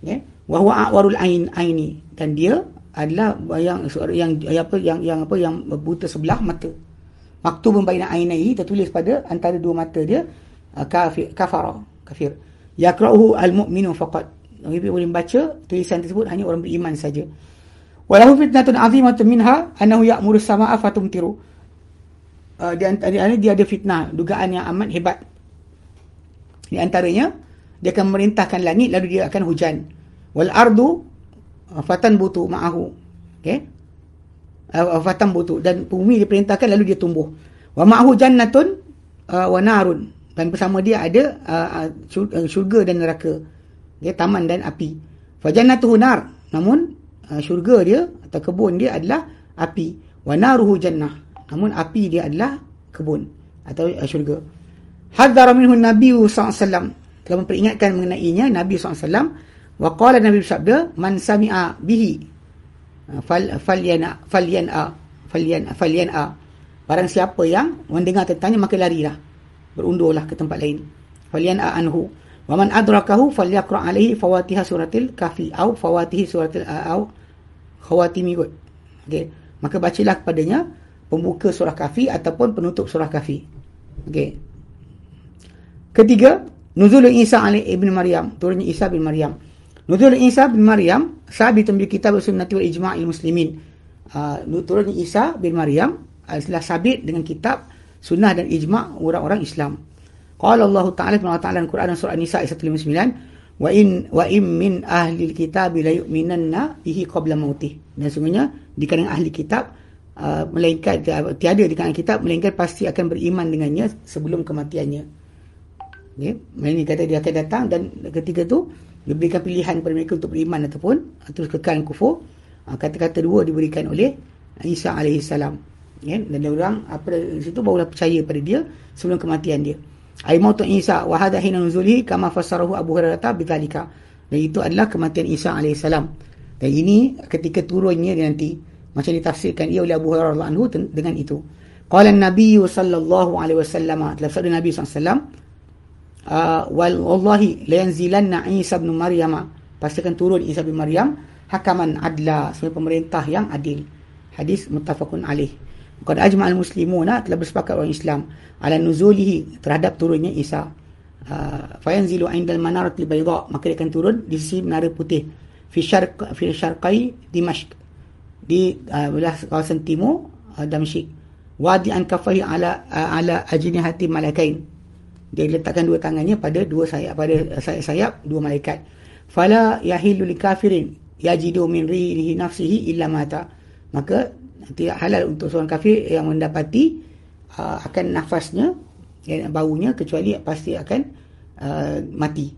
Ya. Wa huwa a'warul ain aini dan dia adalah yang yang apa yang yang apa yang buta sebelah mata maktubun baina ainaihi tertulis pada antara dua mata dia uh, kafir kafara kafir. Yaqra'uhu almu'minu faqat. Orang boleh baca tulisan tersebut hanya orang beriman saja. Walahu fitnatun azimatun minha annahu ya'muru samaa'a fatumtiru. Uh, di antara dia ada fitnah dugaan yang amat hebat. Di antaranya dia akan memerintahkan langit lalu dia akan hujan. Wal ardu uh, fatan butu ma'ahu. Okey uh, fatan butu dan bumi diperintahkan lalu dia tumbuh. Wa ma'hu jannatun uh, wa narun. Dan bersama dia ada uh, syurga dan neraka. Dia taman dan api. Fa jannatuhu nar. Namun uh, syurga dia atau kebun dia adalah api. Wa naruhu jannah. Namun api dia adalah kebun atau uh, syurga. Hadzara minhu nabi sallallahu telah memperingatkan mengenainya nabi sallallahu wa qala nabi bersabda man sami'a bihi fal falyana falyana falyan falyana barang siapa yang mendengar tentangnya maka larilah. Berundurlah ke tempat lain. Falyana anhu. Wa man adrakahu falyaqra alaihi fawatiha suratil kafi au fawatihi suratil au. Khawatimi kot. Okey. Maka bacalah kepadanya pembuka surah kafi ataupun penutup surah kafi okey. Ketiga nuzul Isa alaihi ibn Maryam. Turunnya Isa bin Maryam Nuzul Isa bin Maryam sabitun bi kitab sunnati wal ijma'il muslimin. Uh, turun Isa bin Maryam adalah sabit dengan kitab sunnah dan ijma' orang-orang Islam. Qala Allah Ta'ala fi Al Quran surah An-Nisa ayat 159 wa in wa im min ahli kitab la yu'minanna bihi qabla mautih. Dan sebenarnya di kalangan ahli kitab uh, melainkan tiada di kalangan kitab melainkan pasti akan beriman dengannya sebelum kematiannya. Okay. Ini kata dia akan datang dan ketika tu diberikan pilihan kepada mereka untuk beriman ataupun terus kekal kufur. Ah, kata-kata dua diberikan oleh Isa alaihi salam. Ya dan orang apa di situ barulah percaya pada dia sebelum kematian dia. Ay mautu Isa wa hadha hina nuzulihi kama fassarahu Abu Hurairah bidzalika. Dan itu adalah kematian Isa alaihissalam dan ini ketika turunnya dia nanti macam ditafsirkan ia oleh Abu Hurairah anhu dengan itu. Qala an-nabiy sallallahu alaihi wasallam dalam sabda Nabi sallallahu wal wallahi la yanzilanna Isa ibn Maryam. Pastikan turun Isa bin Maryam hakaman adla sebagai pemerintah yang adil. Hadis muttafaqun alaih. Qad ajma al-muslimuna telah bersepakat orang Islam ala nuzulihi terhadap turunnya Isa. Uh, fayanzilu indal manaratil bayda. Maka dia akan turun di sisi menara putih. Fi syarq fi syarqai dimashq. Di uh, belah kawasan timur uh, Damsyik. Wadi an kafai ala uh, ala ajnihati malakain dia letakkan dua tangannya pada dua sayap pada sayap-sayap dua malaikat. Fala yahilu likafirin yajidu min rihi nafsihi illa mata maka tidak halal untuk seorang kafir yang mendapati uh, akan nafasnya ya, baunya kecuali pasti akan uh, mati.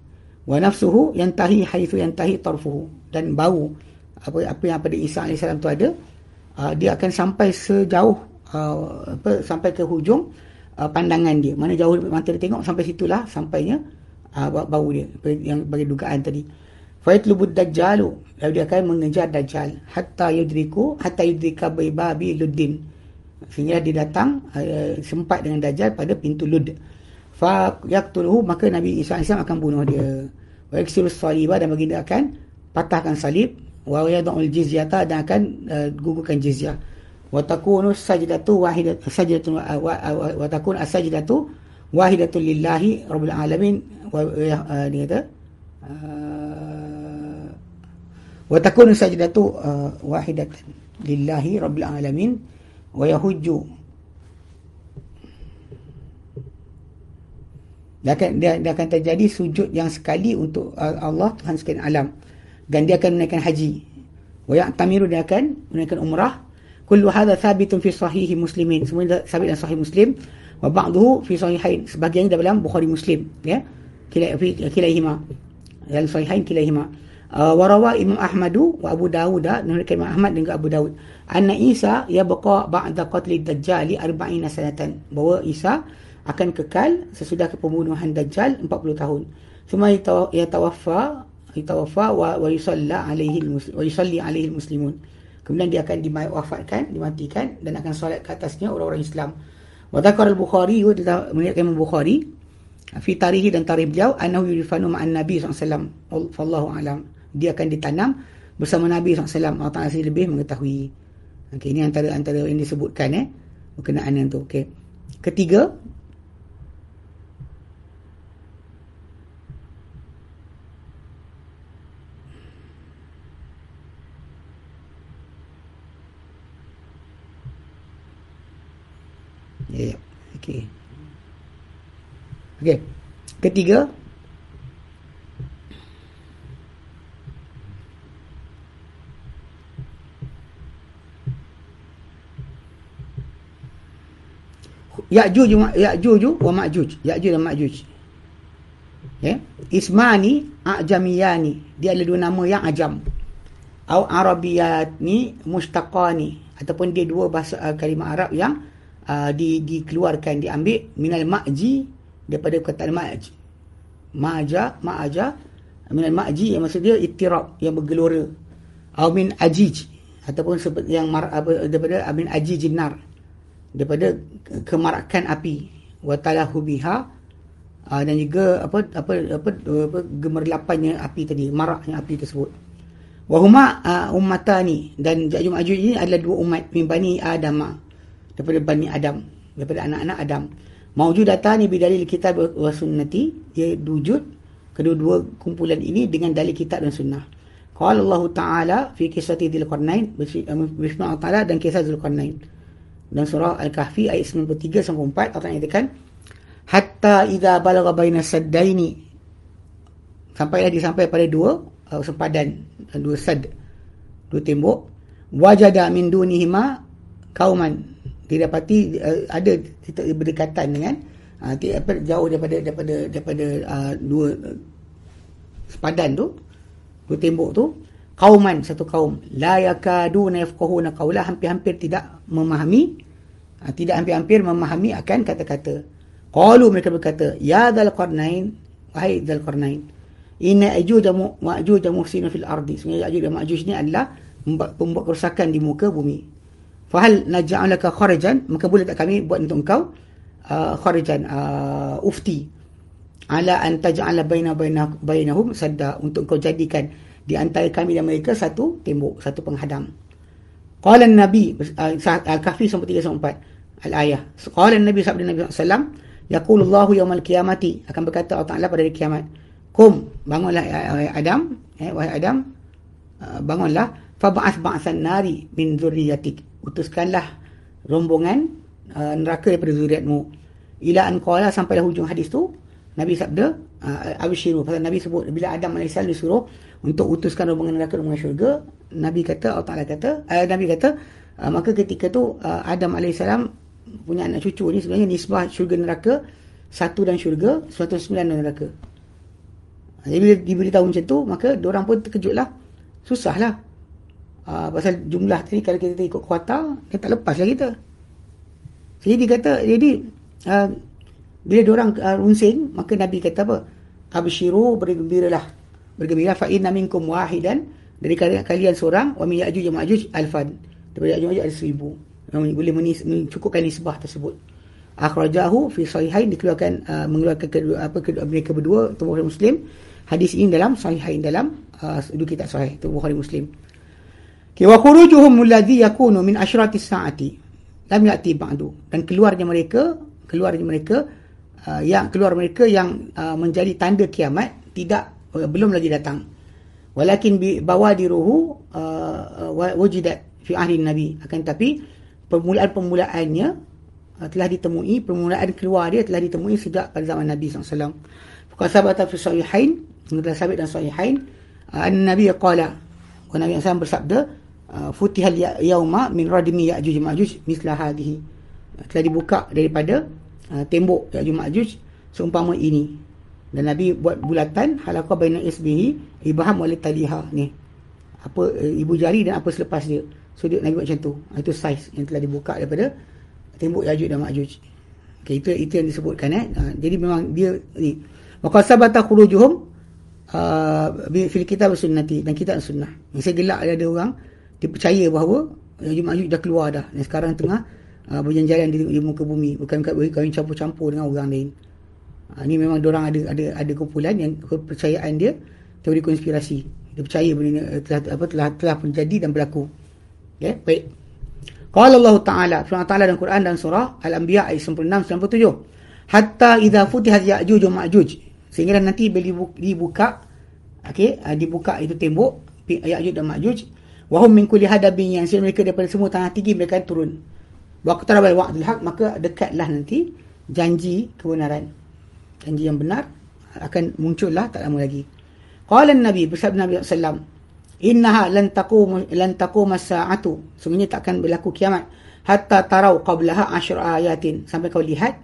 Wa nafsuhu yantahi haitsu yantahi tarfuhu. Dan bau apa apa yang pada Isa AS tu ada uh, dia akan sampai sejauh uh, apa sampai ke hujung uh, pandangan dia mana jauh mata dia tengok sampai situlah sampainya uh, bau dia yang bagi dugaan tadi Faitlubud dajjalu. Lalu dia akan mengejar dajjal. Hatta yudriku. Hatta yudrika babi luddin. Sehingga dia datang uh, sempat dengan dajjal pada pintu lud. Fa yaktuluhu. Maka Nabi Isa AS akan bunuh dia. Wa yaksiru salibah. Dan baginda akan patahkan salib. Wa yadu'ul jizyata. Dan akan uh, gugurkan jizyah. Wa takunu sajdatu wahidat sajdatu wa, wa, wa, wa takun as-sajdatu wahidatu lillahi rabbil alamin. Wa uh, dia kata uh, wa takunu sajdatu wahidatan lillahi rabbil alamin. Wa yahujju. Dia dia, akan terjadi sujud yang sekali untuk Allah Tuhan sekalian alam. Dan dia akan menaikkan haji. Wa ya'tamiru dia akan menaikkan umrah kullu hadha thabitun fi sahih muslimin. Semua sabit dalam sahih muslim. Wa ba'dahu fi sahihain. Sebahagiannya dalam bukhari muslim ya. Kila fi kilaihima. Dalam sahihain kilaihima. Uh, warawa Imam Ahmadu wa Abu Dawud dan Imam Ahmad dan Abu Dawud. Anna Isa yabqa ba'da qatli Dajjal 40 sanatan. Bahawa Isa akan kekal sesudah pembunuhan Dajjal 40 tahun. Semua ia tawaffa yatawaffa wa, wa yusalla alaihi wa yusalli alaihi muslimun kemudian dia akan diwafatkan dimatikan dan akan solat ke atasnya orang-orang Islam. Wa dzakar al-Bukhari wa Imam Bukhari fi tarihi dan tarikh beliau annahu yurfanu ma'an nabi sallallahu alaihi wasallam. Alam. Dia akan ditanam bersama Nabi SAW Allah Ta'ala lebih mengetahui. Okay, ini antara antara yang disebutkan eh, berkenaan yang tu. Okay. ketiga Ya, yeah, okey. Okey. Ketiga, Ya'juj Ya'juj wa Ma'juj. Ya'juj dan Ma'juj. Ya. Ismani A'jamiyani. Dia adalah dua nama yang ajam. Au Arabiyani Mustaqani. Ataupun dia dua bahasa uh, kalimah Arab yang uh, di, dikeluarkan, diambil minal ma'ji daripada kata ma'ji. Ma'ja, ma'aja minal ma'ji yang maksud dia ittirab yang bergelora. Au min ajij ataupun yang mar, daripada min ajijin nar daripada kemarakan api wa talahu biha uh, dan juga apa apa apa, apa gemerlapannya api tadi maraknya api tersebut wa huma uh, ummatani dan Ya'juj Ma'juj ini adalah dua umat min bani Adam daripada bani Adam daripada anak-anak Adam. Maujudatani bi dalil kitab wa sunnati dia wujud kedua-dua kumpulan ini dengan dalil kitab dan sunnah. Qala Allah taala fi kisah Dzul Qarnain bismillah taala dan kisah Dzul Qarnain. Dan surah Al-Kahfi ayat 93 sampai 4 Allah nyatakan hatta idza balagha baina saddaini sampailah dia sampai pada dua uh, sempadan dua sad dua tembok wajada min dunihima kauman didapati uh, ada berdekatan dengan uh, apa jauh daripada daripada daripada uh, dua uh, sepadan tu dua tembok tu kauman satu kaum la yakaduna yafqahuna qawla hampir-hampir tidak memahami ha, tidak hampir-hampir memahami akan kata-kata Qalu mereka berkata, Ya Dhal Qarnain, wahai Dhal Qarnain, Inna ajuj wa ma'juj muhsinu fil ardi. Sebenarnya ajuj dan ma'juj ni adalah pembuat kerusakan di muka bumi. Fahal naj'alaka kharajan, maka boleh tak kami buat untuk engkau uh, kharajan, uh, ufti. Ala an taj'ala baina baina bainahum sadda untuk engkau jadikan di antara kami dan mereka satu tembok, satu penghadang. Qala Nabi uh, Al-Kahfi 134 al-ayah. Qala Nabi sabda Nabi sallallahu Yaqulullahu yawmal qiyamati akan berkata Allah Taala pada hari kiamat. Kum bangunlah wahai Adam, eh wahai Adam, uh, bangunlah fab'ath ba'san nari min dzurriyyatik. Utuskanlah rombongan uh, neraka daripada zuriatmu. Ila an qala sampai dah hujung hadis tu, Nabi sabda, uh, abshiru pasal Nabi sebut bila Adam AS disuruh untuk utuskan rombongan neraka rombongan syurga, Nabi kata Allah Taala kata, uh, Nabi kata, uh, maka ketika tu uh, Adam AS punya anak cucu ni sebenarnya nisbah syurga neraka satu dan syurga satu sembilan dan neraka jadi bila diberitahu macam tu maka orang pun terkejut lah susah lah uh, pasal jumlah tadi kalau kita ikut kuartal dia tak lepas lah kita jadi dia kata jadi uh, bila orang uh, runsing maka Nabi kata apa abshiru bergembiralah bergembira fa inna minkum wahidan dari kalian seorang wa min ya'juj ma'juj alfan daripada ya'juj ada seribu boleh mencukupkan nisbah tersebut. Akhrajahu fi sahihain dikeluarkan uh, mengeluarkan kedua apa kedua mereka berdua tubuh Muslim. Hadis ini dalam sahihain dalam uh, kitab sahih tubuh Muslim. Okay, wa khurujuhum alladhi yakunu min asyrati saati. Lam yati ba'du dan keluarnya mereka keluarnya mereka uh, yang keluar mereka yang uh, menjadi tanda kiamat tidak uh, belum lagi datang. Walakin bi bawadiruhu uh, wajidat fi ahli nabi. Akan tapi permulaan-permulaannya uh, telah ditemui, permulaan keluar dia telah ditemui sejak pada zaman Nabi SAW. Bukan sahabat fi sahihain, telah sabit dan sahihain, uh, Nabi qala, Nabi SAW bersabda, uh, futihal ya-, yauma min radimi ya'juj ma'juj misla hadhihi. Telah dibuka daripada tembok ya'juj ma'juj seumpama ini. Dan Nabi buat bulatan halaqah baina isbihi ibham wal taliha ni. Apa ibu jari dan apa selepas dia. So dia Nabi buat macam tu. Ah, itu saiz yang telah dibuka daripada tembok Yajuj dan Majuj. Okay, itu itu yang disebutkan eh. Uh, jadi memang dia ni. Maka sabata khurujuhum uh, fil kitab sunnati dan kitab sunnah. Saya gelak ada orang dia percaya bahawa Yajuj Majuj dah keluar dah. Dan sekarang tengah uh, berjalan di, di muka bumi bukan kawin campur-campur dengan orang lain. Uh, ni memang orang ada ada ada kumpulan yang kepercayaan dia teori konspirasi. Dia percaya benda ni telah apa telah telah terjadi dan berlaku. Ya, okay, baik. Qala Allah Taala, firman Taala dalam Quran dan surah Al-Anbiya ayat 96 97. Hatta idza futihat Ya'juj wa Ma'juj. Sehingga nanti bila dibuka okey, ah, dibuka itu tembok Ya'juj dan Ma'juj, wa hum min kulli hadabin yang mereka daripada semua tanah tinggi mereka turun. Wa qatarabal wa'dul haq, maka dekatlah nanti janji kebenaran. Janji yang benar akan muncullah tak lama lagi. Qala Nabi bersabda Nabi wasallam innaha lan taqum lan taqum as-sa'atu sebenarnya takkan berlaku kiamat hatta tarau qablaha asyr ayatin sampai kau lihat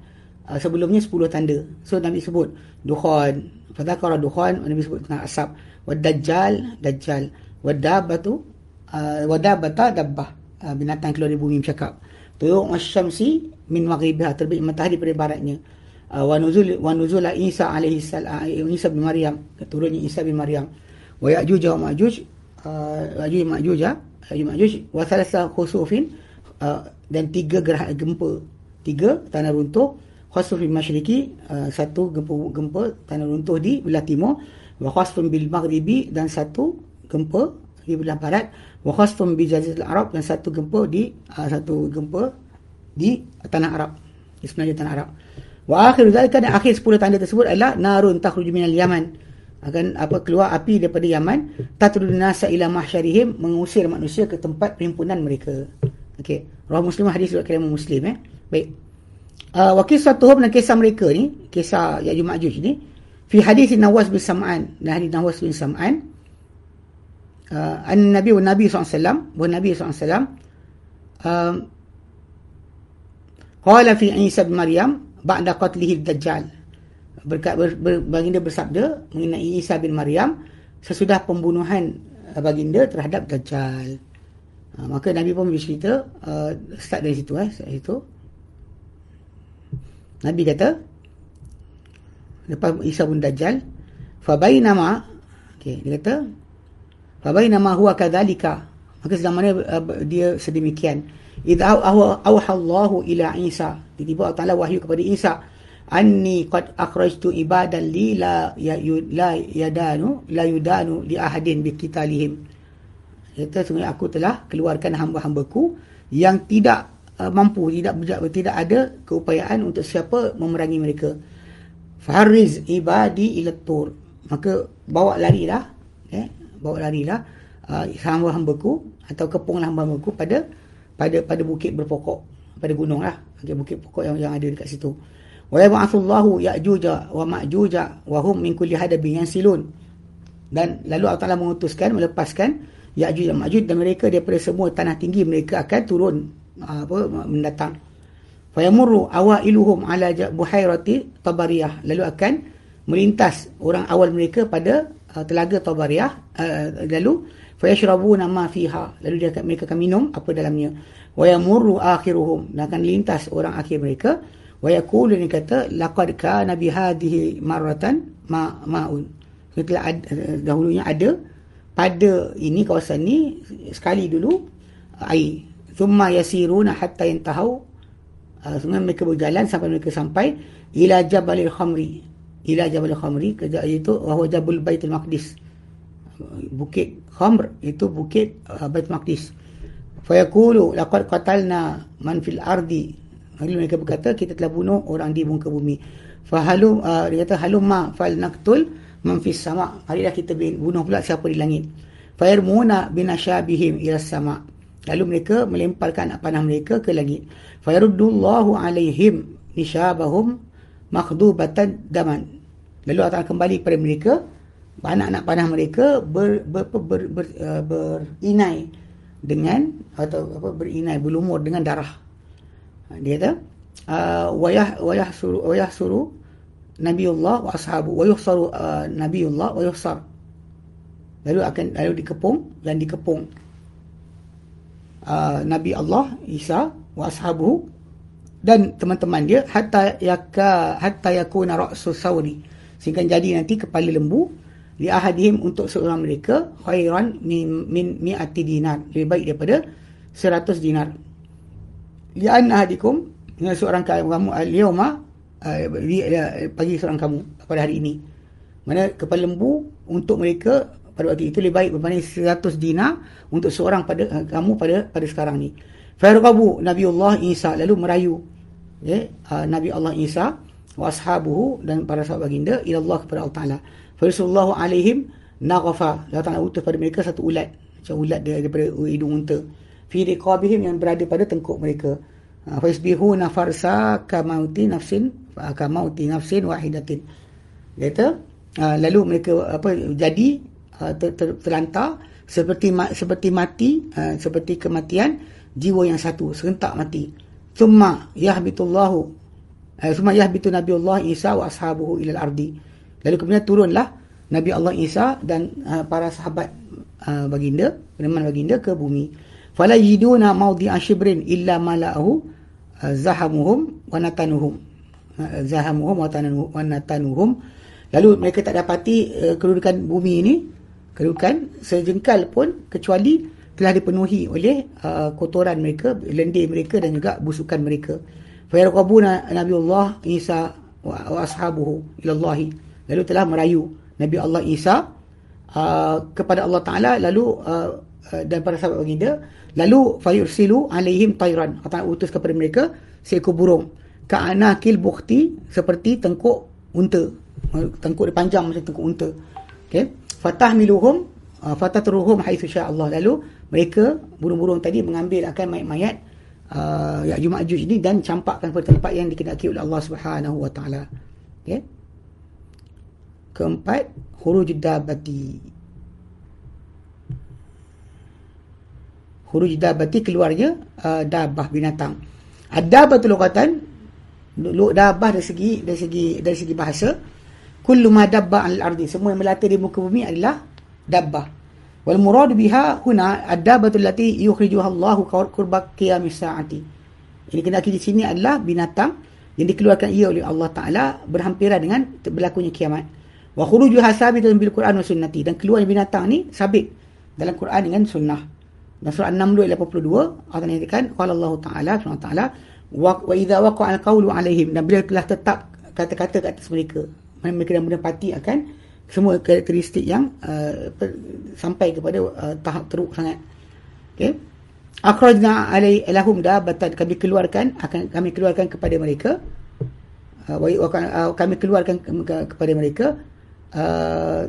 uh, sebelumnya 10 tanda so nabi sebut dukhan fadzakara dukhan nabi sebut tentang asap wadajjal dajjal wadabatu uh, wadabata dabbah uh, binatang keluar dari bumi bercakap. Tuyuk wasyamsi min maghribiha terbit matahari dari baratnya. Uh, wa nuzul wa nuzul Isa alaihi salam Isa bin Maryam turunnya Isa bin Maryam. Wa ya'juj wa ma'juj Yajuj Majuj ya. Yajuj Majuj. Wa thalatha khusufin dan tiga gerhana gempa. Tiga tanah runtuh. Khusuf fil masyriqi satu gempa gempa tanah runtuh di belah timur. Wa khusfun bil maghribi dan satu gempa di belah barat wa khusfun bi jaziratil arab dan satu gempa di satu gempa di tanah Arab di semenanjung tanah Arab. Wa akhir zalika dan akhir 10 tanda tersebut adalah narun takhruju minal yaman. Akan apa keluar api daripada Yaman tatrudun nasa ila mahsyarihim mengusir manusia ke tempat perhimpunan mereka. Okey roh muslim hadis riwayat kalam muslim eh. Baik. Uh, wa kisatuhum dan kisah mereka ni kisah Ya'juj Ma'juj ni fi hadis Nawas bin Sam'an dan hadis Nawas bin Sam'an uh, an nabi wa nabi wasallam wa nabi wasallam um, qala fi Isa bin Maryam ba'da qatlihi ad-dajjal berkat ber, ber, baginda bersabda mengenai Isa bin Maryam sesudah pembunuhan uh, baginda terhadap Dajjal. Uh, maka Nabi pun bercerita uh, start dari situ eh, dari situ. Nabi kata lepas Isa bin Dajjal fabainama okey dia kata fabainama huwa kadzalika maka sedang mana uh, dia sedemikian. Idza awhallahu ila Isa. Tiba-tiba Allah Taala wahyu kepada Isa. Anni qad akhrajtu ibadan li la ya yadanu la yudanu li ahadin bi qitalihim. Kata sungguh aku telah keluarkan hamba-hambaku yang tidak uh, mampu tidak tidak ada keupayaan untuk siapa memerangi mereka. Fariz ibadi ila tur. Maka bawa larilah eh bawa larilah uh, hamba-hambaku atau kepunglah hamba-hambaku pada pada pada bukit berpokok pada gunung lah. Okay, bukit pokok yang yang ada dekat situ. Wa yab'atsullahu ya'juj wa ma'juj wa hum min kulli hadabin yansilun. Dan lalu Allah Taala mengutuskan melepaskan Ya'juj dan Ma'juj dan mereka daripada semua tanah tinggi mereka akan turun apa mendatang. Fayamurru awailuhum ala buhairati tabariyah. Lalu akan melintas orang awal mereka pada uh, telaga tabariyah uh, lalu fayashrabuna ma fiha. Lalu dia mereka akan minum apa dalamnya. Wayamurru akhiruhum. Dan akan lintas orang akhir mereka. Wayaqulu ni kata laqad kana bihadhihi marratan ma maun. Setelah ad, dahulunya ada pada ini kawasan ni sekali dulu air. Thumma yasiruna hatta yantahu uh, sehingga mereka berjalan sampai mereka sampai ila jabalil khamri ila jabalil khamri kerja itu bahwa jabul baitul maqdis. Bukit khamr itu bukit uh, baitul maqdis. Fa yaqulu laqad qatalna man fil ardi. Lalu mereka berkata kita telah bunuh orang di muka bumi. Fa halum uh, dia kata halumma fal naqtul manfis sama. Marilah kita bunuh pula siapa di langit. Fayarmuna binasyabihim ila sama. Lalu mereka melemparkan anak panah mereka ke langit. Fayaruddullahu alaihim nisyabahum makhdubatan daman lalu akan kembali kepada mereka anak-anak panah mereka ber, ber, ber, ber, ber, uh, berinai dengan atau apa berinai berlumur dengan darah. Dia kata uh, wayah wayah suruh wayah suruh Nabiullah wa ashabu wa uh, Nabiullah wa yuhsar lalu akan lalu dikepung dan dikepung uh, Nabi Allah Isa wa ashabu dan teman-teman dia hatta yaka hatta yakuna ra'su sauri sehingga jadi nanti kepala lembu li ahadihim untuk seorang mereka khairan min min mi'ati dinar lebih baik daripada 100 dinar li anna ahadikum dengan seorang kamu al-yawma uh, pagi seorang kamu pada hari ini. Mana kepala lembu untuk mereka pada waktu itu lebih baik berbanding 100 dinar untuk seorang pada kamu pada pada sekarang ni. Farqabu Nabi Allah Isa lalu merayu uh, Nabi Allah Isa wa ashabuhu dan para sahabat baginda ila Allah kepada Allah Taala. Farsallallahu alaihim naghafa. Allah Taala utus pada mereka satu ulat macam ulat daripada hidung unta. Fi riqabihim yang berada pada tengkuk mereka. Faisbihuna farsa kamauti nafsin kamauti nafsin wahidatin. Kata uh, lalu mereka apa jadi uh, ter, ter, terlantar seperti seperti mati uh, seperti kematian jiwa yang satu serentak mati. Thumma yahbitullahu uh, thumma yahbitu nabiullah Isa wa ashabuhu ila al-ardi. Lalu kemudian turunlah Nabi Allah Isa dan uh, para sahabat uh, baginda, peneman baginda ke bumi. Fala yiduna mawdi'a shibrin illa mala'ahu uh, zahamuhum wa natanuhum. Uh, zahamuhum wa natanuhum lalu mereka tak dapati uh, kedudukan bumi ini kedudukan sejengkal pun kecuali telah dipenuhi oleh uh, kotoran mereka lendir mereka dan juga busukan mereka fa yarqabuna nabiullah Isa wa, ashabuhu ilallahi lalu telah merayu Nabi Allah Isa uh, kepada Allah Taala lalu uh, uh, dan para sahabat baginda Lalu fayursilu alaihim tayran. Kata utus kepada mereka seekor burung. Ka'anakil bukti seperti tengkuk unta. Tengkuk dia panjang macam tengkuk unta. Okay. Fatahmiluhum uh, fatatruhum haitsu Allah. Lalu mereka burung-burung tadi mengambil akan mayat-mayat uh, Ya'juj Ma'juj ini dan campakkan ke tempat yang dikenaki oleh Allah Subhanahu wa taala. Okay. Keempat, huruj dabati. huruj dabati keluarnya uh, dabah binatang adabah tu luqatan dabah dari segi dari segi dari segi bahasa kullu ma dabba al ardi semua yang melata di muka bumi adalah dabbah wal murad biha huna adabatu allati yukhrijuha Allah qurba qiyamis saati ini kena di sini adalah binatang yang dikeluarkan ia oleh Allah Taala berhampiran dengan berlakunya kiamat. Wa khurujuha sabitun bil Quran wa sunnati dan keluar binatang ni sabit dalam Quran dengan sunnah. Dan surah 62 82 Allah nyatakan qala Allah Taala subhanahu taala wa, idza waqa'a al-qawlu 'alaihim dan bila telah tetap kata-kata kat atas mereka mereka dah menepati akan semua karakteristik yang uh, sampai kepada uh, tahap teruk sangat. Okey. Akhrajna alai lahum dabatan kami keluarkan akan kami keluarkan kepada mereka. Uh, uh, kami keluarkan kepada mereka uh,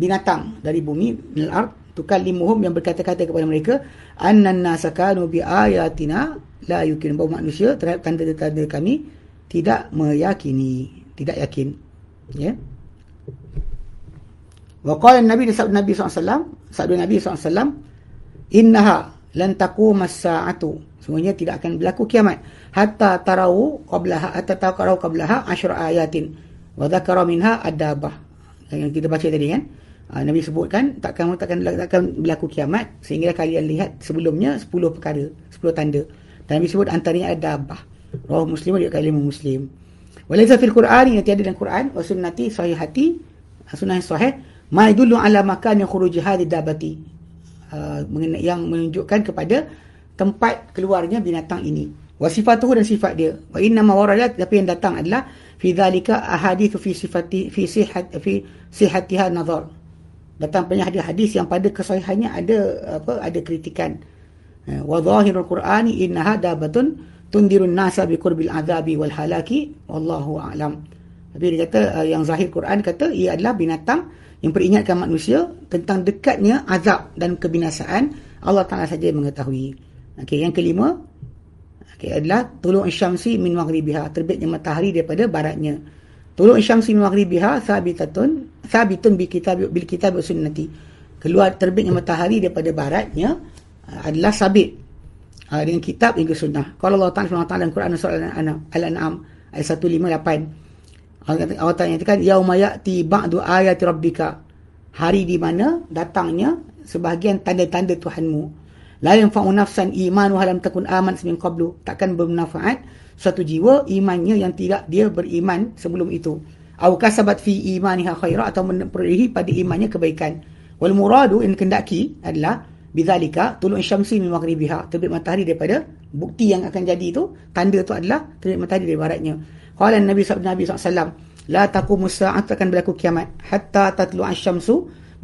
binatang dari bumi minal ard tukallimuhum yang berkata-kata kepada mereka annan nasakanu bi ayatina la yukin bahawa manusia terhadap tanda-tanda kami tidak meyakini tidak yakin. Ya wa qala nabi sabda nabi SAW sabda nabi SAW innaha lan taqum as-sa'atu semuanya tidak akan berlaku kiamat hatta tarau qablaha hatta tarau qablaha asyra ayatin wa dzakara minha adabah yang kita baca tadi kan Uh, Nabi sebutkan takkan takkan takkan berlaku kiamat sehingga kalian lihat sebelumnya 10 perkara, 10 tanda. Dan Nabi sebut antaranya ada abah. Roh Muslim dia kalimah Muslim. Walaysa fil Quran yang tiada dalam Quran wa sunnati sahihati sunnah sahih ma yadullu ala makan yang khuruj hadhi dabati. Uh, yang menunjukkan kepada tempat keluarnya binatang ini. Wa sifatuhu dan sifat dia. Wa inna ma waradat tapi yang datang adalah fi dhalika ahadithu fi sifati fi sihat fi sihatiha nazar datang banyak hadis-hadis yang pada kesahihannya ada apa ada kritikan ha, wa zahirul qur'ani innaha dabatun tundirun nasa bi qurbil azabi wal halaki wallahu a'lam tapi dia kata uh, yang zahir Quran kata ia adalah binatang yang peringatkan manusia tentang dekatnya azab dan kebinasaan Allah Taala saja mengetahui. Okey yang kelima okey adalah tulung syamsi min maghribiha terbitnya matahari daripada baratnya. Tulung syamsi min maghribiha sabitatun sabitun bil kitab bil kitab sunnati. Keluar terbitnya matahari daripada baratnya uh, adalah sabit. Uh, dengan kitab dan sunnah. Kalau Allah Taala dalam Quran surah Al-An'am ayat 158 Allah Taala nyatakan yauma ya'ti ba'du ayati rabbika. Hari di mana datangnya sebahagian tanda-tanda Tuhanmu. La yanfa'u nafsan imanuha lam takun aman min qablu. Takkan bermanfaat satu jiwa imannya yang tidak dia beriman sebelum itu. Au kasabat fi imaniha khaira atau memperolehi pada imannya kebaikan. Wal muradu in kendaki adalah bidzalika tulun syamsi min maghribiha. Terbit matahari daripada bukti yang akan jadi itu tanda itu adalah terbit matahari dari baratnya qala nabi sallallahu alaihi la taqumu sa'at akan berlaku kiamat hatta tatlu asyamsu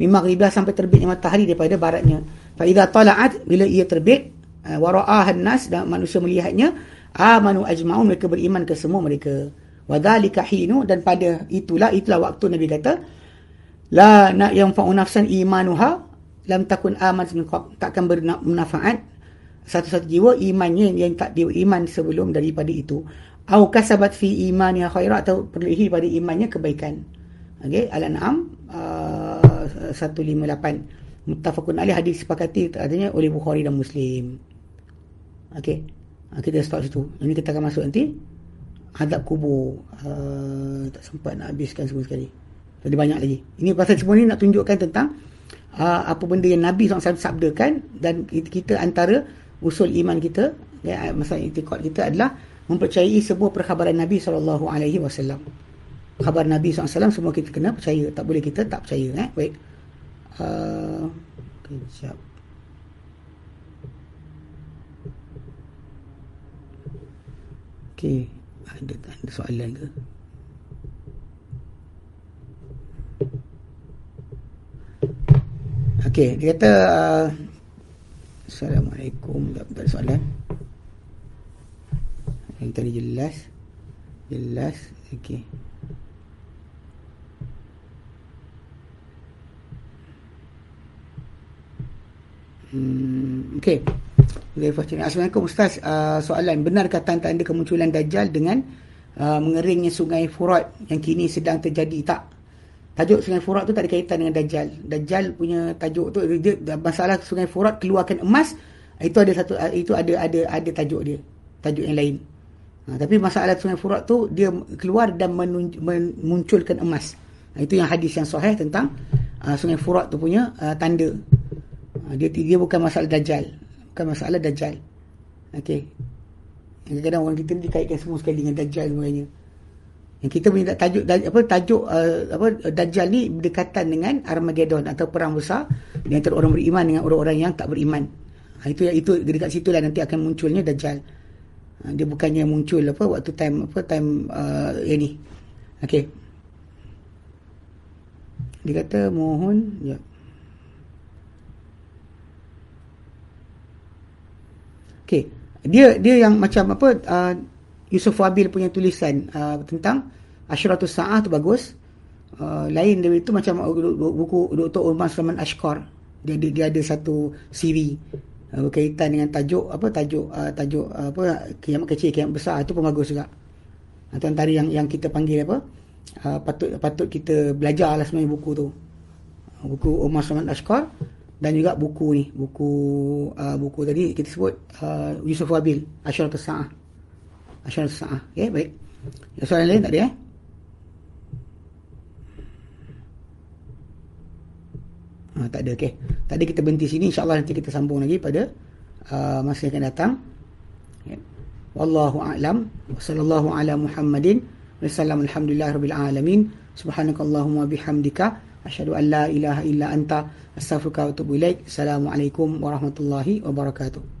min maghribiha sampai terbitnya matahari daripada baratnya. Fa idza tala'at bila ia terbit eh, wa ra'aha nas dan manusia melihatnya amanu ajma'un mereka beriman ke semua mereka. Wadhalika hinu dan pada itulah itulah waktu Nabi kata la na yang fa'u nafsan imanuha lam takun min takkan bermanfaat satu-satu jiwa imannya yang tak dia iman sebelum daripada itu au kasabat fi imani khairat atau perlehi pada imannya kebaikan. Okey al-an'am uh, 158 muttafaqun alaih hadis sepakati artinya oleh bukhari dan muslim. Okey kita stop situ. Ini kita akan masuk nanti. Adab kubur. Uh, tak sempat nak habiskan semua sekali. Jadi banyak lagi. Ini pasal semua ni nak tunjukkan tentang uh, apa benda yang Nabi SAW sabdakan dan kita antara usul iman kita ya, masalah itikad kita adalah mempercayai sebuah perkhabaran Nabi SAW khabar Nabi SAW semua kita kena percaya. Tak boleh kita tak percaya eh? baik. Uh, kejap Okay ada ada soalan ke? Okey, dia kata uh, Assalamualaikum. Tak ada soalan Yang tadi jelas Jelas Okey Hmm, Okey Assalamualaikum Ustaz. Uh, Soalan. Benarkah tanda-tanda kemunculan Dajjal dengan uh, mengeringnya sungai Furat yang kini sedang terjadi Tak? Tajuk sungai Furat tu tak ada kaitan dengan Dajjal. Dajjal punya tajuk tu dia, Masalah sungai Furat keluarkan emas Itu ada satu uh, itu ada ada ada tajuk dia. Tajuk yang lain uh, Tapi masalah sungai Furat tu Dia keluar dan memunculkan emas uh, Itu yang hadis yang sahih tentang uh, Sungai Furat tu punya uh, tanda uh, dia, dia bukan masalah Dajjal bukan masalah dajjal okey Kadang-kadang orang kita ni dikaitkan semua sekali dengan Dajjal sebenarnya. Yang kita punya tajuk apa tajuk uh, apa Dajjal ni berdekatan dengan Armageddon atau perang besar di antara orang beriman dengan orang-orang yang tak beriman. Ha, itu itu dekat situ lah nanti akan munculnya Dajjal. Ha, dia bukannya muncul apa waktu time apa time uh, yang ni. Okey. Dia kata mohon ya. Okey. Dia dia yang macam apa uh, Yusuf Wabil punya tulisan uh, tentang Asyratus Sa'ah tu bagus. Uh, lain dari itu macam buku Dr. Umar Sulaiman Ashkar. Dia, dia, dia ada satu siri uh, berkaitan dengan tajuk apa tajuk uh, tajuk uh, apa kiamat kecil kiamat besar itu pun bagus juga. Itu antara yang yang kita panggil apa? Uh, patut patut kita belajar lah sebenarnya buku tu. Buku Umar Sulaiman Ashkar dan juga buku ni, buku uh, buku tadi kita sebut uh, Yusuf Wabil Asyratus Sa'ah. Asyar sa'ah. Okay, baik. Soalan lain tak ada eh? Ha, tak ada, okey. Tadi kita berhenti sini. InsyaAllah nanti kita sambung lagi pada uh, masa yang akan datang. Okay. Wallahu a'lam. Wassallallahu ala Muhammadin. Wassalam alhamdulillah rabbil alamin. Subhanakallahumma bihamdika. Asyadu an la ilaha illa anta. Astaghfirullah wa atubu ilaik. Assalamualaikum warahmatullahi wabarakatuh.